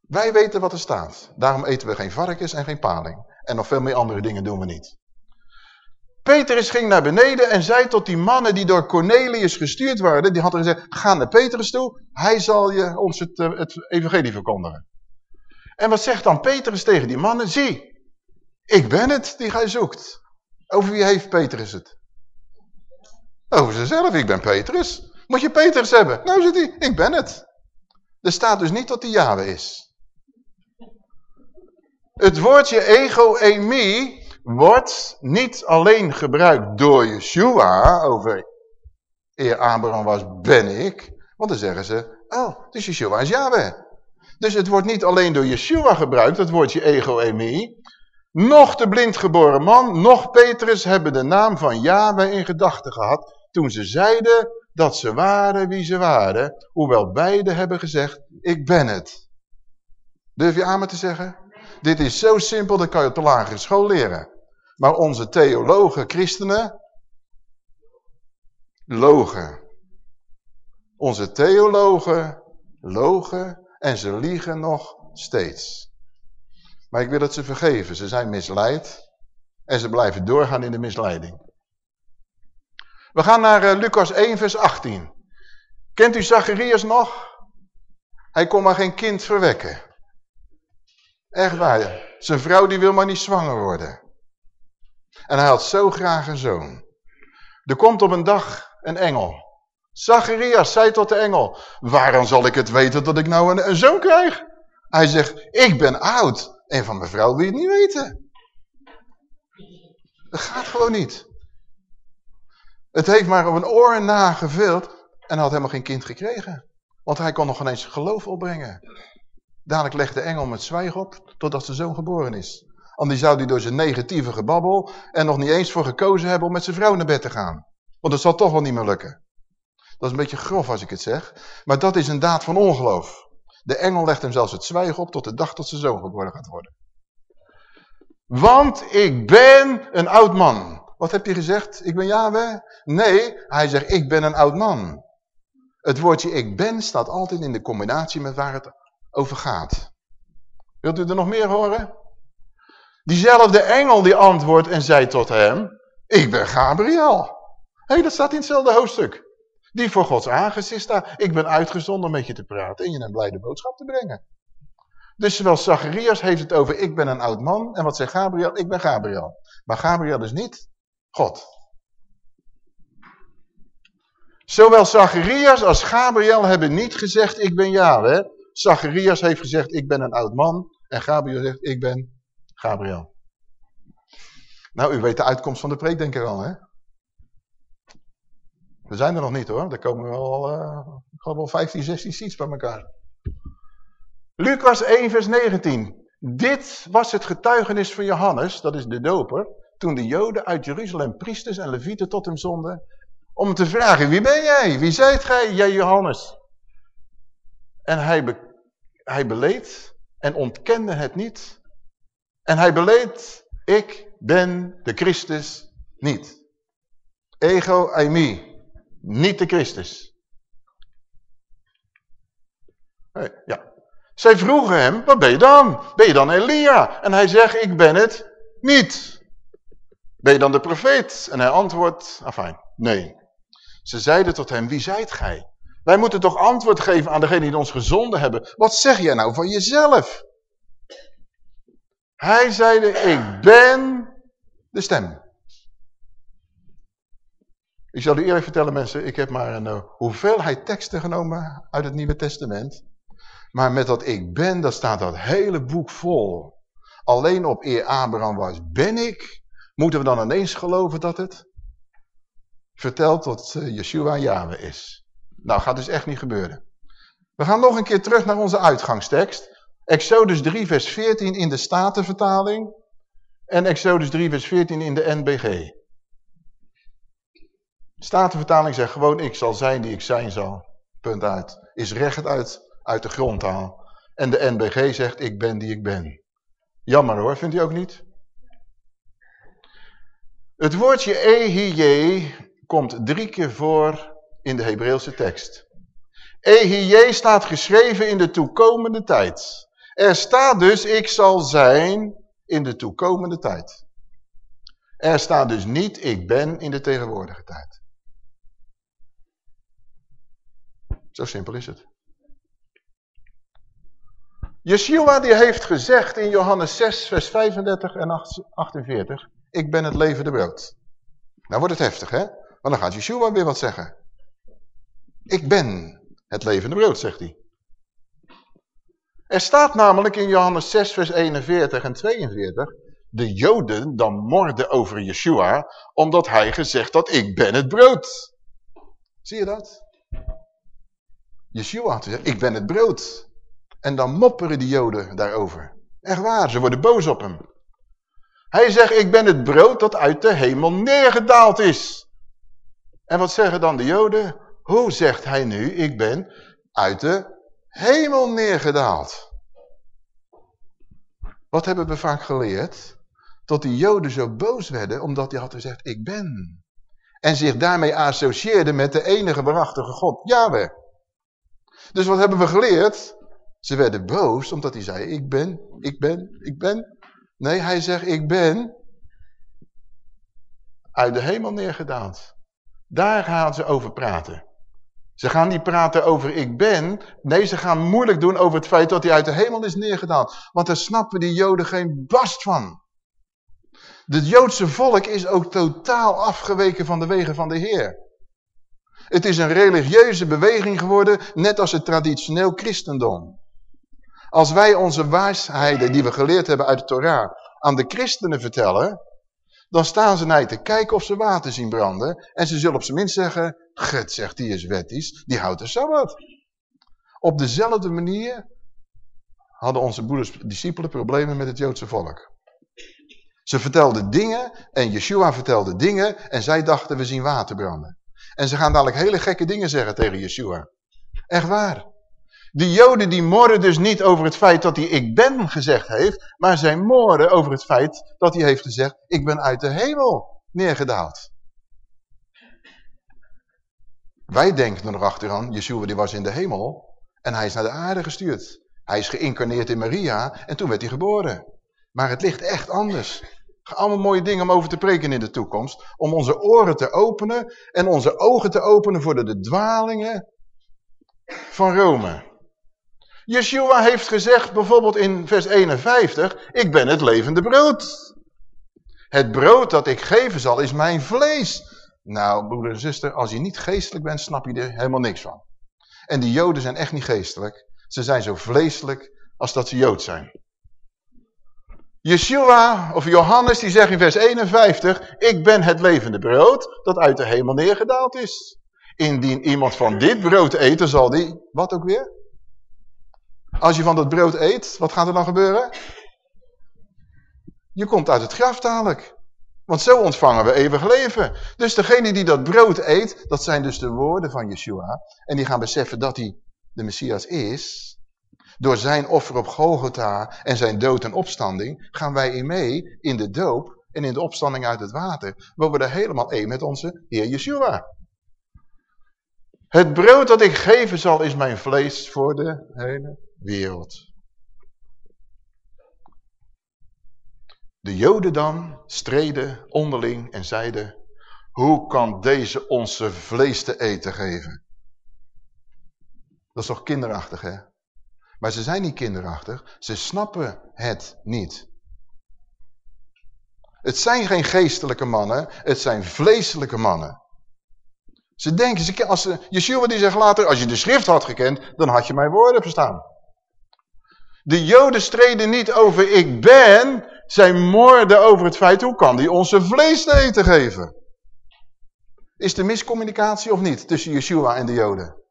Speaker 1: Wij weten wat er staat. Daarom eten we geen varkens en geen paling. En nog veel meer andere dingen doen we niet. Petrus ging naar beneden en zei tot die mannen die door Cornelius gestuurd waren. Die hadden gezegd, ga naar Petrus toe. Hij zal je ons het, eh, het evangelie verkondigen. En wat zegt dan Petrus tegen die mannen? Zie, ik ben het die gij zoekt. Over wie heeft Petrus het? Over zichzelf, ik ben Petrus. Moet je Petrus hebben? Nou zit hij, ik ben het. Er staat dus niet dat hij Yahweh is. Het woordje ego-emi wordt niet alleen gebruikt door Yeshua over eer Abraham was, ben ik. Want dan zeggen ze, oh, dus Yeshua is Yahweh. Dus het wordt niet alleen door Yeshua gebruikt, het woordje ego-emi. Nog de blindgeboren man, nog Petrus hebben de naam van Yahweh in gedachten gehad toen ze zeiden dat ze waren wie ze waren, hoewel beide hebben gezegd, ik ben het. Durf je aan me te zeggen? Dit is zo simpel, dat kan je op de lagere school leren. Maar onze theologen, christenen, logen. Onze theologen logen en ze liegen nog steeds. Maar ik wil het ze vergeven. Ze zijn misleid en ze blijven doorgaan in de misleiding. We gaan naar uh, Lucas 1 vers 18. Kent u Zacharias nog? Hij kon maar geen kind verwekken. Echt waar. Zijn vrouw die wil maar niet zwanger worden. En hij had zo graag een zoon. Er komt op een dag een engel. Zacharias zei tot de engel, waarom zal ik het weten dat ik nou een, zoon krijg? Hij zegt, ik ben oud en van mijn vrouw wil je het niet weten. Dat gaat gewoon niet. Het heeft maar op een oor na gevild en had helemaal geen kind gekregen. Want hij kon nog ineens geloof opbrengen. Dadelijk legt de engel met zwijg op totdat zijn zoon geboren is. Anders zou hij door zijn negatieve gebabbel en nog niet eens voor gekozen hebben om met zijn vrouw naar bed te gaan. Want dat zal toch wel niet meer lukken. Dat is een beetje grof als ik het zeg. Maar dat is een daad van ongeloof. De engel legt hem zelfs het zwijgen op tot de dag dat zijn zoon geboren gaat worden. Want ik ben een oud man. Wat heb je gezegd? Ik ben Yahweh? Nee, hij zegt ik ben een oud man. Het woordje ik ben staat altijd in de combinatie met waar het over gaat. Wilt u er nog meer horen? Diezelfde engel die antwoordt en zei tot hem, ik ben Gabriel. Hé, hey, dat staat in hetzelfde hoofdstuk. Die voor Gods aangezicht staat. Ik ben uitgezonden met je te praten en je een blijde boodschap te brengen. Dus zowel Zacharias heeft het over ik ben een oud man. En wat zegt Gabriel? Ik ben Gabriel. Maar Gabriel is niet God. Zowel Zacharias als Gabriel hebben niet gezegd ik ben Yahweh. Zacharias heeft gezegd ik ben een oud man. En Gabriel zegt ik ben Gabriel. Nou, u weet de uitkomst van de preek denk ik wel, hè? We zijn er nog niet hoor. Er komen wel, uh, wel 15, 16 seats bij elkaar. Lucas 1 vers 19. Dit was het getuigenis van Johannes, dat is de doper, toen de joden uit Jeruzalem priesters en levieten tot hem zonden, om te vragen, wie ben jij? Wie zijt gij? Jij Johannes. En hij, be hij beleed en ontkende het niet. En hij beleed, ik ben de Christus niet. Ego eimi niet de Christus. ja. Zij vroegen hem, wat ben je dan? Ben je dan Elia? En hij zegt, ik ben het niet. Ben je dan de profeet? En hij antwoordt, afijn, nee. Ze zeiden tot hem, wie zijt gij? Wij moeten toch antwoord geven aan degene die ons gezonden hebben. Wat zeg jij nou van jezelf? Hij zeide, ik ben de stem. Ik zal u eerlijk vertellen mensen, ik heb maar een uh, hoeveelheid teksten genomen uit het Nieuwe Testament. Maar met dat ik ben, daar staat dat hele boek vol. Alleen op eer Abraham was, ben ik. Moeten we dan ineens geloven dat het vertelt dat uh, Yeshua Yahweh is. Nou, gaat dus echt niet gebeuren. We gaan nog een keer terug naar onze uitgangstekst. Exodus 3 vers 14 in de Statenvertaling. En Exodus 3 vers 14 in de NBG. Statenvertaling zegt gewoon ik zal zijn die ik zijn zal. Punt uit. Is recht uit, uit de grondtaal. En de NBG zegt ik ben die ik ben. Jammer hoor, vindt u ook niet? Het woordje ehije komt drie keer voor in de Hebreeuwse tekst. Ehije staat geschreven in de toekomende tijd. Er staat dus ik zal zijn in de toekomende tijd. Er staat dus niet ik ben in de tegenwoordige tijd. Zo simpel is het. Yeshua die heeft gezegd in Johannes 6 vers 35 en 48. Ik ben het levende brood. Nou wordt het heftig hè. Maar dan gaat Yeshua weer wat zeggen. Ik ben het levende brood zegt hij. Er staat namelijk in Johannes 6 vers 41 en 42... De Joden dan morden over Yeshua, omdat hij gezegd had, ik ben het brood. Zie je dat? Yeshua had gezegd, ik ben het brood. En dan mopperen die Joden daarover. Echt waar, ze worden boos op hem. Hij zegt, ik ben het brood dat uit de hemel neergedaald is. En wat zeggen dan de Joden? Hoe zegt hij nu, ik ben uit de hemel neergedaald? Wat hebben we vaak geleerd? Tot die Joden zo boos werden, omdat hij had gezegd, ik ben. En zich daarmee associeerden met de enige waarachtige God, Yahweh. Dus wat hebben we geleerd? Ze werden boos omdat hij zei, ik ben, ik ben, ik ben. Nee, hij zegt, ik ben uit de hemel neergedaald. Daar gaan ze over praten. Ze gaan niet praten over ik ben. Nee, ze gaan moeilijk doen over het feit dat hij uit de hemel is neergedaald. Want daar snappen die joden geen bast van. Het Joodse volk is ook totaal afgeweken van de wegen van de Heer. Het is een religieuze beweging geworden, net als het traditioneel christendom. Als wij onze waarheden die we geleerd hebben uit de Torah aan de christenen vertellen, dan staan ze naar te kijken of ze water zien branden. En ze zullen op zijn minst zeggen, gut zegt die is wettisch, die houdt de Sabbat. Op dezelfde manier hadden onze broeders discipelen problemen met het Joodse volk. Ze vertelden dingen en Yeshua vertelde dingen en zij dachten we zien water branden. En ze gaan dadelijk hele gekke dingen zeggen tegen Yeshua. Echt waar. Die joden die moorden dus niet over het feit dat hij ik ben gezegd heeft, maar zij moorden over het feit dat hij heeft gezegd, ik ben uit de hemel neergedaald. Wij denken er nog achteraan, Yeshua die was in de hemel en hij is naar de aarde gestuurd. Hij is geïncarneerd in Maria en toen werd hij geboren. Maar het ligt echt anders. Allemaal mooie dingen om over te preken in de toekomst. Om onze oren te openen en onze ogen te openen voor de, de dwalingen van Rome. Yeshua heeft gezegd, bijvoorbeeld in vers 51, ik ben het levende brood. Het brood dat ik geven zal is mijn vlees. Nou, broeder en zuster, als je niet geestelijk bent, snap je er helemaal niks van. En die joden zijn echt niet geestelijk. Ze zijn zo vleeselijk als dat ze jood zijn. Yeshua, of Johannes, die zegt in vers 51, ik ben het levende brood dat uit de hemel neergedaald is. Indien iemand van dit brood eten, zal die, wat ook weer? Als je van dat brood eet, wat gaat er dan gebeuren? Je komt uit het graf dadelijk. Want zo ontvangen we eeuwig leven. Dus degene die dat brood eet, dat zijn dus de woorden van Yeshua. En die gaan beseffen dat hij de Messias is. Door zijn offer op Golgotha en zijn dood en opstanding gaan wij in mee in de doop en in de opstanding uit het water. We worden helemaal één met onze Heer Yeshua. Het brood dat ik geven zal is mijn vlees voor de hele wereld. De joden dan streden onderling en zeiden, hoe kan deze onze vlees te eten geven? Dat is toch kinderachtig, hè? Maar ze zijn niet kinderachtig, ze snappen het niet. Het zijn geen geestelijke mannen, het zijn vleeselijke mannen. Ze denken, als ze, Yeshua die zegt later, als je de schrift had gekend, dan had je mijn woorden verstaan. De joden streden niet over ik ben, zij moorden over het feit, hoe kan die onze vlees te eten geven? Is er miscommunicatie of niet tussen Yeshua en de joden?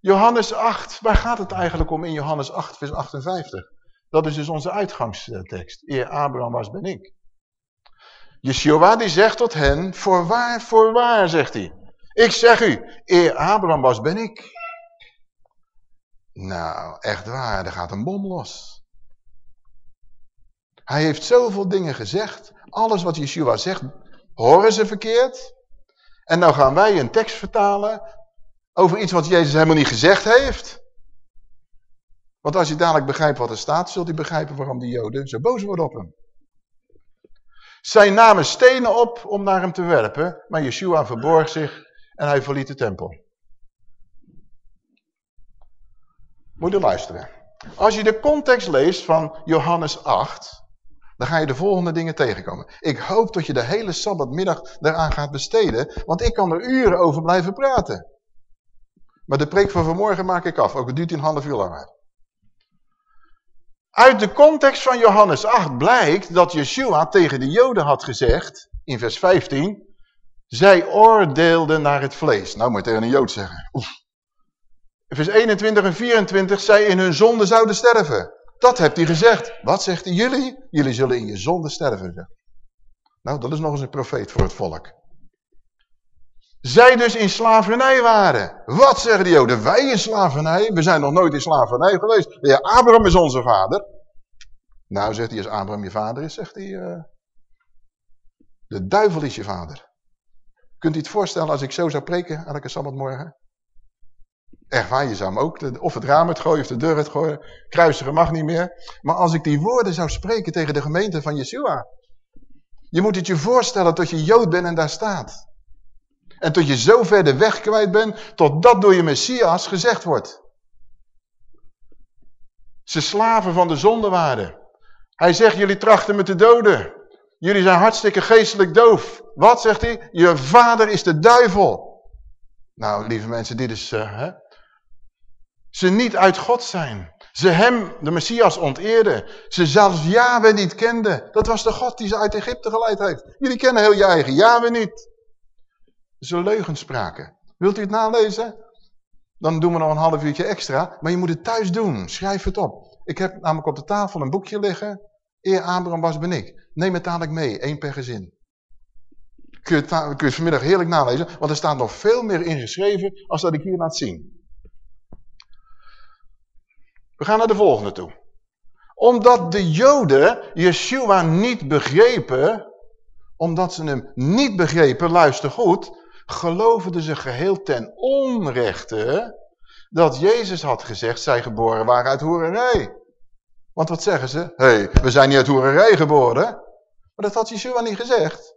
Speaker 1: Johannes 8, waar gaat het eigenlijk om in Johannes 8 vers 58? Dat is dus onze uitgangstekst. Eer Abraham was, ben ik. Yeshua die zegt tot hen, voorwaar, voorwaar, zegt hij. Ik zeg u, eer Abraham was, ben ik. Nou, echt waar, er gaat een bom los. Hij heeft zoveel dingen gezegd. Alles wat Yeshua zegt, horen ze verkeerd. En nou gaan wij een tekst vertalen over iets wat Jezus helemaal niet gezegd heeft. Want als je dadelijk begrijpt wat er staat, zult u begrijpen waarom die joden zo boos worden op hem. Zij namen stenen op om naar hem te werpen, maar Yeshua verborg zich en hij verliet de tempel. Moet je luisteren. Als je de context leest van Johannes 8, dan ga je de volgende dingen tegenkomen. Ik hoop dat je de hele Sabbatmiddag daaraan gaat besteden, want ik kan er uren over blijven praten. Maar de preek van vanmorgen maak ik af, ook het duurt een half uur langer. Uit de context van Johannes 8 blijkt dat Yeshua tegen de Joden had gezegd, in vers 15, zij oordeelden naar het vlees. Nou moet je tegen een Jood zeggen. Vers 21 en 24, zij in hun zonde zouden sterven. Dat hebt hij gezegd. Wat zegt hij? Jullie? Jullie zullen in je zonde sterven. Nou, dat is nog eens een profeet voor het volk. Zij dus in slavernij waren. Wat zeggen die Joden? Wij in slavernij? We zijn nog nooit in slavernij geweest. Ja, Abraham is onze vader. Nou, zegt hij, als Abraham je vader is, zegt hij... Uh, de duivel is je vader. Kunt u het voorstellen als ik zo zou preken elke sabbatmorgen? Echt waar, je zou hem ook of het raam het gooien of de deur het gooien. Kruisigen mag niet meer. Maar als ik die woorden zou spreken tegen de gemeente van Yeshua. Je moet het je voorstellen dat je Jood bent en daar staat. En tot je zo ver de weg kwijt bent, tot dat door je Messias gezegd wordt. Ze slaven van de zonde waren. Hij zegt, jullie trachten me te doden. Jullie zijn hartstikke geestelijk doof. Wat zegt hij? Je vader is de duivel. Nou, lieve mensen, dit is... Uh, hè? Ze niet uit God zijn. Ze hem, de Messias, onteerden. Ze zelfs Yahweh niet kenden. Dat was de God die ze uit Egypte geleid heeft. Jullie kennen heel je eigen Yahweh niet. Ze leugens spraken. Wilt u het nalezen? Dan doen we nog een half uurtje extra. Maar je moet het thuis doen. Schrijf het op. Ik heb namelijk op de tafel een boekje liggen. Eer Abraham was ben ik. Neem het dadelijk mee. één per gezin. Kun je, kun je het vanmiddag heerlijk nalezen. Want er staat nog veel meer ingeschreven als dat ik hier laat zien. We gaan naar de volgende toe. Omdat de Joden Yeshua niet begrepen, omdat ze hem niet begrepen, luister goed, geloofden ze geheel ten onrechte dat Jezus had gezegd, zij geboren waren uit hoererij. Want wat zeggen ze? Hé, hey, we zijn niet uit hoererij geboren. Maar dat had Yeshua niet gezegd.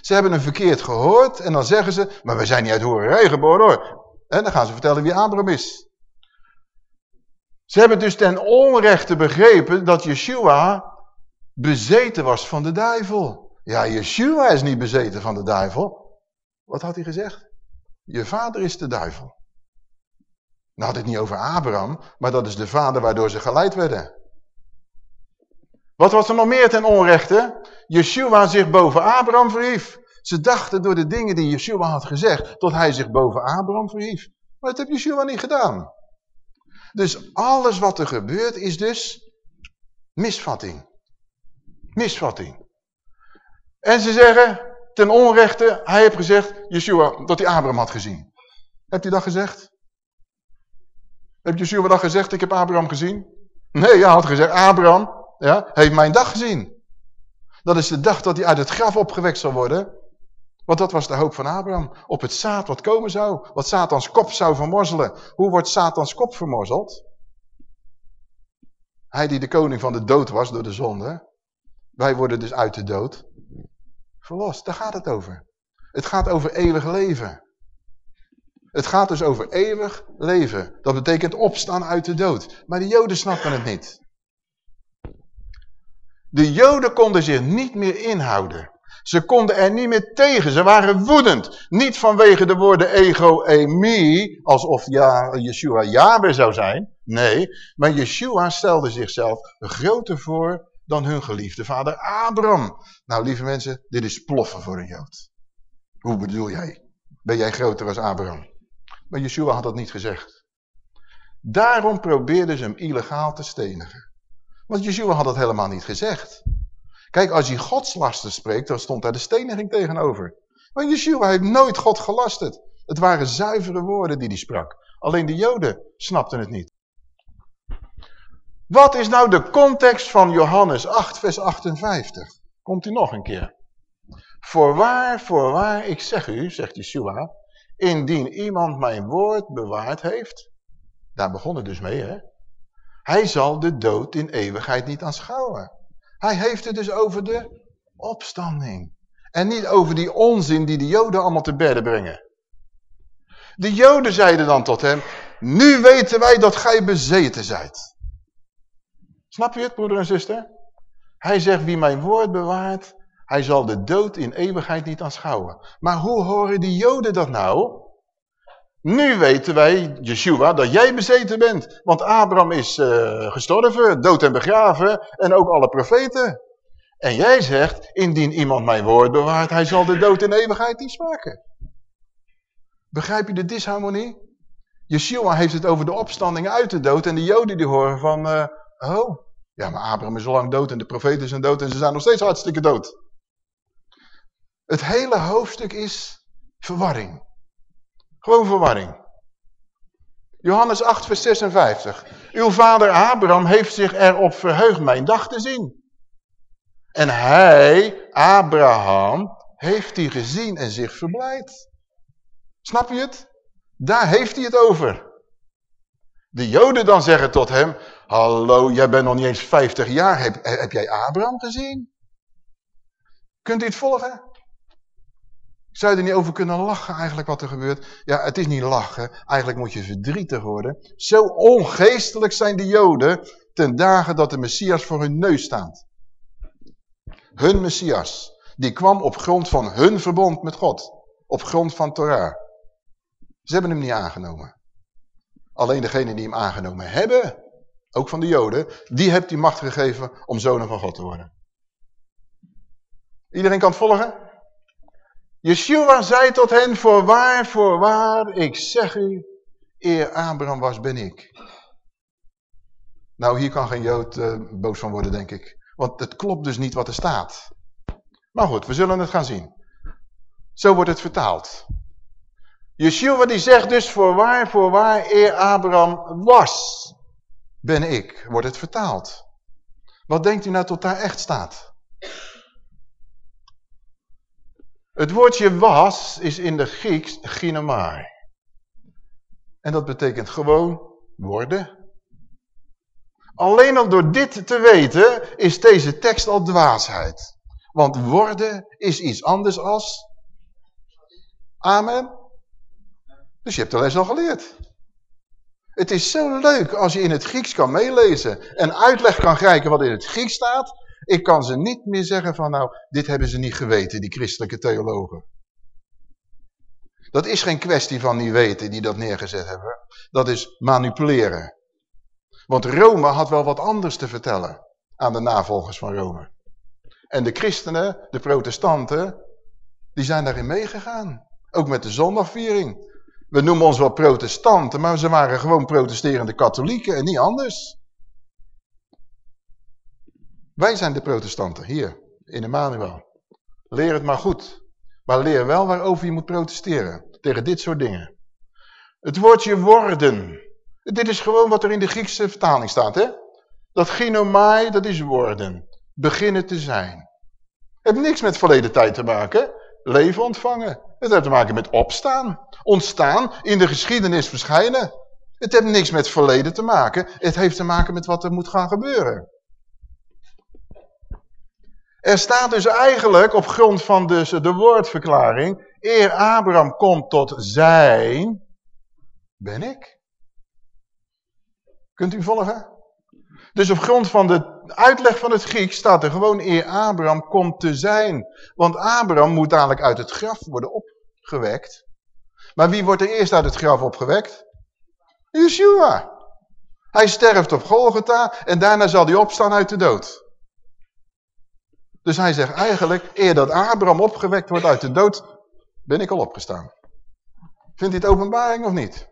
Speaker 1: Ze hebben hem verkeerd gehoord en dan zeggen ze, maar we zijn niet uit hoererij geboren hoor. En dan gaan ze vertellen wie Abraham is. Ze hebben dus ten onrechte begrepen dat Yeshua bezeten was van de duivel. Ja, Yeshua is niet bezeten van de duivel. Wat had hij gezegd? Je vader is de duivel. Nou had het niet over Abraham, maar dat is de vader waardoor ze geleid werden. Wat was er nog meer ten onrechte? Yeshua zich boven Abraham verhief. Ze dachten door de dingen die Yeshua had gezegd, tot hij zich boven Abraham verhief. Maar dat heeft Yeshua niet gedaan. Dus alles wat er gebeurt is dus misvatting. Misvatting. En ze zeggen ten onrechte, hij heeft gezegd, Yeshua, dat hij Abraham had gezien. Hebt u dat gezegd? Heeft Yeshua dat gezegd, ik heb Abraham gezien? Nee, hij had gezegd, Abraham ja, heeft mijn dag gezien. Dat is de dag dat hij uit het graf opgewekt zal worden. Want dat was de hoop van Abraham. Op het zaad wat komen zou. Wat Satans kop zou vermorzelen. Hoe wordt Satans kop vermorzeld? Hij die de koning van de dood was door de zonde. Wij worden dus uit de dood verlost. Daar gaat het over. Het gaat over eeuwig leven. Het gaat dus over eeuwig leven. Dat betekent opstaan uit de dood. Maar de joden snappen het niet. De joden konden zich niet meer inhouden. Ze konden er niet meer tegen. Ze waren woedend. Niet vanwege de woorden ego, emi, alsof ja, Yeshua Yahweh zou zijn. Nee, maar Yeshua stelde zichzelf groter voor dan hun geliefde vader Abraham. Nou, lieve mensen, dit is ploffen voor een Jood. Hoe bedoel jij? Ben jij groter als Abraham? Maar Yeshua had dat niet gezegd. Daarom probeerden ze hem illegaal te stenigen. Want Yeshua had dat helemaal niet gezegd. Kijk, als hij godslaster spreekt, dan stond daar de steniging tegenover. Maar Yeshua heeft nooit God gelasterd. Het waren zuivere woorden die hij sprak. Alleen de joden snapten het niet. Wat is nou de context van Johannes 8 vers 58? Komt u nog een keer. Voorwaar, voorwaar, ik zeg u, zegt Yeshua, indien iemand mijn woord bewaard heeft, daar begon het dus mee hè, hij zal de dood in eeuwigheid niet aanschouwen. Hij heeft het dus over de opstanding. En niet over die onzin die de joden allemaal te bedden brengen. De joden zeiden dan tot hem, nu weten wij dat gij bezeten zijt. Snap je het, broeder en zuster? Hij zegt, wie mijn woord bewaart, hij zal de dood in eeuwigheid niet aanschouwen. Maar hoe horen die joden dat nou? Nu weten wij, Yeshua, dat jij bezeten bent. Want Abraham is uh, gestorven, dood en begraven en ook alle profeten. En jij zegt, indien iemand mijn woord bewaart, hij zal de dood in eeuwigheid niet smaken. Begrijp je de disharmonie? Yeshua heeft het over de opstanding uit de dood en de joden die horen van, uh, oh, ja maar Abraham is al lang dood en de profeten zijn dood en ze zijn nog steeds hartstikke dood. Het hele hoofdstuk is verwarring. Gewoon verwarring. Johannes 8 vers 56. Uw vader Abraham heeft zich erop verheugd mijn dag te zien. En hij, Abraham, heeft die gezien en zich verblijd. Snap je het? Daar heeft hij het over. De joden dan zeggen tot hem, hallo, jij bent nog niet eens 50 jaar, heb, heb jij Abraham gezien? Kunt u het volgen? Zou je er niet over kunnen lachen eigenlijk wat er gebeurt? Ja, het is niet lachen. Eigenlijk moet je verdrietig worden. Zo ongeestelijk zijn de joden ten dagen dat de Messias voor hun neus staat. Hun Messias. Die kwam op grond van hun verbond met God. Op grond van Torah. Ze hebben hem niet aangenomen. Alleen degene die hem aangenomen hebben, ook van de Joden, die heeft die macht gegeven om zonen van God te worden. Iedereen kan het volgen? Yeshua zei tot hen, voorwaar, voorwaar, ik zeg u, eer Abraham was, ben ik. Nou, hier kan geen Jood uh, boos van worden, denk ik. Want het klopt dus niet wat er staat. Maar goed, we zullen het gaan zien. Zo wordt het vertaald. Yeshua die zegt dus voorwaar, voorwaar, eer Abraham was, ben ik, wordt het vertaald. Wat denkt u nou tot daar echt staat? Het woordje was is in de Grieks ginomai. En dat betekent gewoon worden. Alleen al door dit te weten is deze tekst al dwaasheid. Want worden is iets anders als amen. Dus je hebt de les al geleerd. Het is zo leuk als je in het Grieks kan meelezen en uitleg kan krijgen wat in het Grieks staat. Ik kan ze niet meer zeggen van nou, dit hebben ze niet geweten, die christelijke theologen. Dat is geen kwestie van niet weten die dat neergezet hebben. Dat is manipuleren. Want Rome had wel wat anders te vertellen aan de navolgers van Rome. En de christenen, de protestanten, die zijn daarin meegegaan. Ook met de zondagviering. We noemen ons wel protestanten, maar ze waren gewoon protesterende katholieken en niet anders. Wij zijn de protestanten, hier, in Emmanuel. Leer het maar goed. Maar leer wel waarover je moet protesteren. Tegen dit soort dingen. Het woordje worden. Dit is gewoon wat er in de Griekse vertaling staat. Hè? Dat ginomai, dat is worden. Beginnen te zijn. Het heeft niks met verleden tijd te maken. Leven ontvangen. Het heeft te maken met opstaan. Ontstaan, in de geschiedenis verschijnen. Het heeft niks met verleden te maken. Het heeft te maken met wat er moet gaan gebeuren. Er staat dus eigenlijk op grond van dus de woordverklaring, eer Abraham komt tot zijn, ben ik. Kunt u volgen? Dus op grond van de uitleg van het Grieks staat er gewoon eer Abraham komt te zijn. Want Abraham moet dadelijk uit het graf worden opgewekt. Maar wie wordt er eerst uit het graf opgewekt? Yeshua. Hij sterft op Golgotha en daarna zal hij opstaan uit de dood. Dus hij zegt eigenlijk, eer dat Abraham opgewekt wordt uit de dood, ben ik al opgestaan. Vindt hij het openbaring of niet?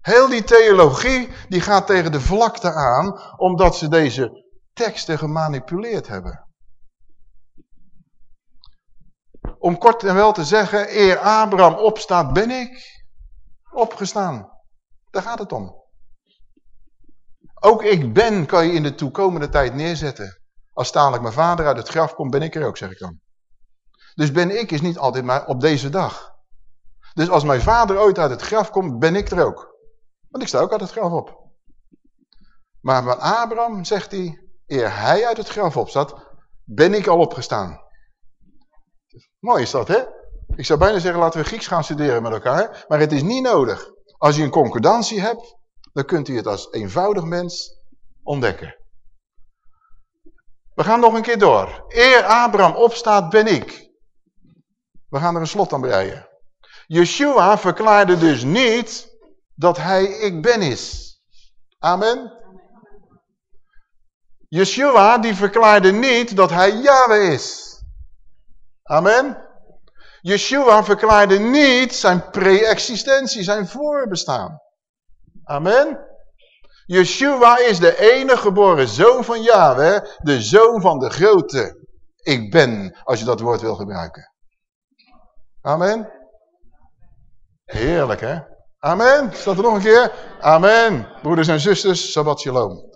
Speaker 1: Heel die theologie die gaat tegen de vlakte aan, omdat ze deze teksten gemanipuleerd hebben. Om kort en wel te zeggen, eer Abraham opstaat, ben ik opgestaan. Daar gaat het om. Ook ik ben kan je in de toekomende tijd neerzetten. Als dadelijk mijn vader uit het graf komt, ben ik er ook, zeg ik dan. Dus ben ik is niet altijd maar op deze dag. Dus als mijn vader ooit uit het graf komt, ben ik er ook. Want ik sta ook uit het graf op. Maar van Abraham zegt hij, eer hij uit het graf opstaat, ben ik al opgestaan. Mooi is dat, hè? Ik zou bijna zeggen, laten we Grieks gaan studeren met elkaar. Maar het is niet nodig. Als je een concordantie hebt, dan kunt u het als eenvoudig mens ontdekken. We gaan nog een keer door. Eer Abraham opstaat, ben ik. We gaan er een slot aan breien. Yeshua verklaarde dus niet dat hij ik ben is. Amen. Yeshua die verklaarde niet dat hij Yahweh is. Amen. Yeshua verklaarde niet zijn pre-existentie, zijn voorbestaan. Amen. Yeshua is de enige geboren zoon van Yahweh, de zoon van de grote ik ben, als je dat woord wil gebruiken. Amen. Heerlijk hè. Amen. Staat er nog een keer? Amen. Broeders en zusters, Shabbat Shalom.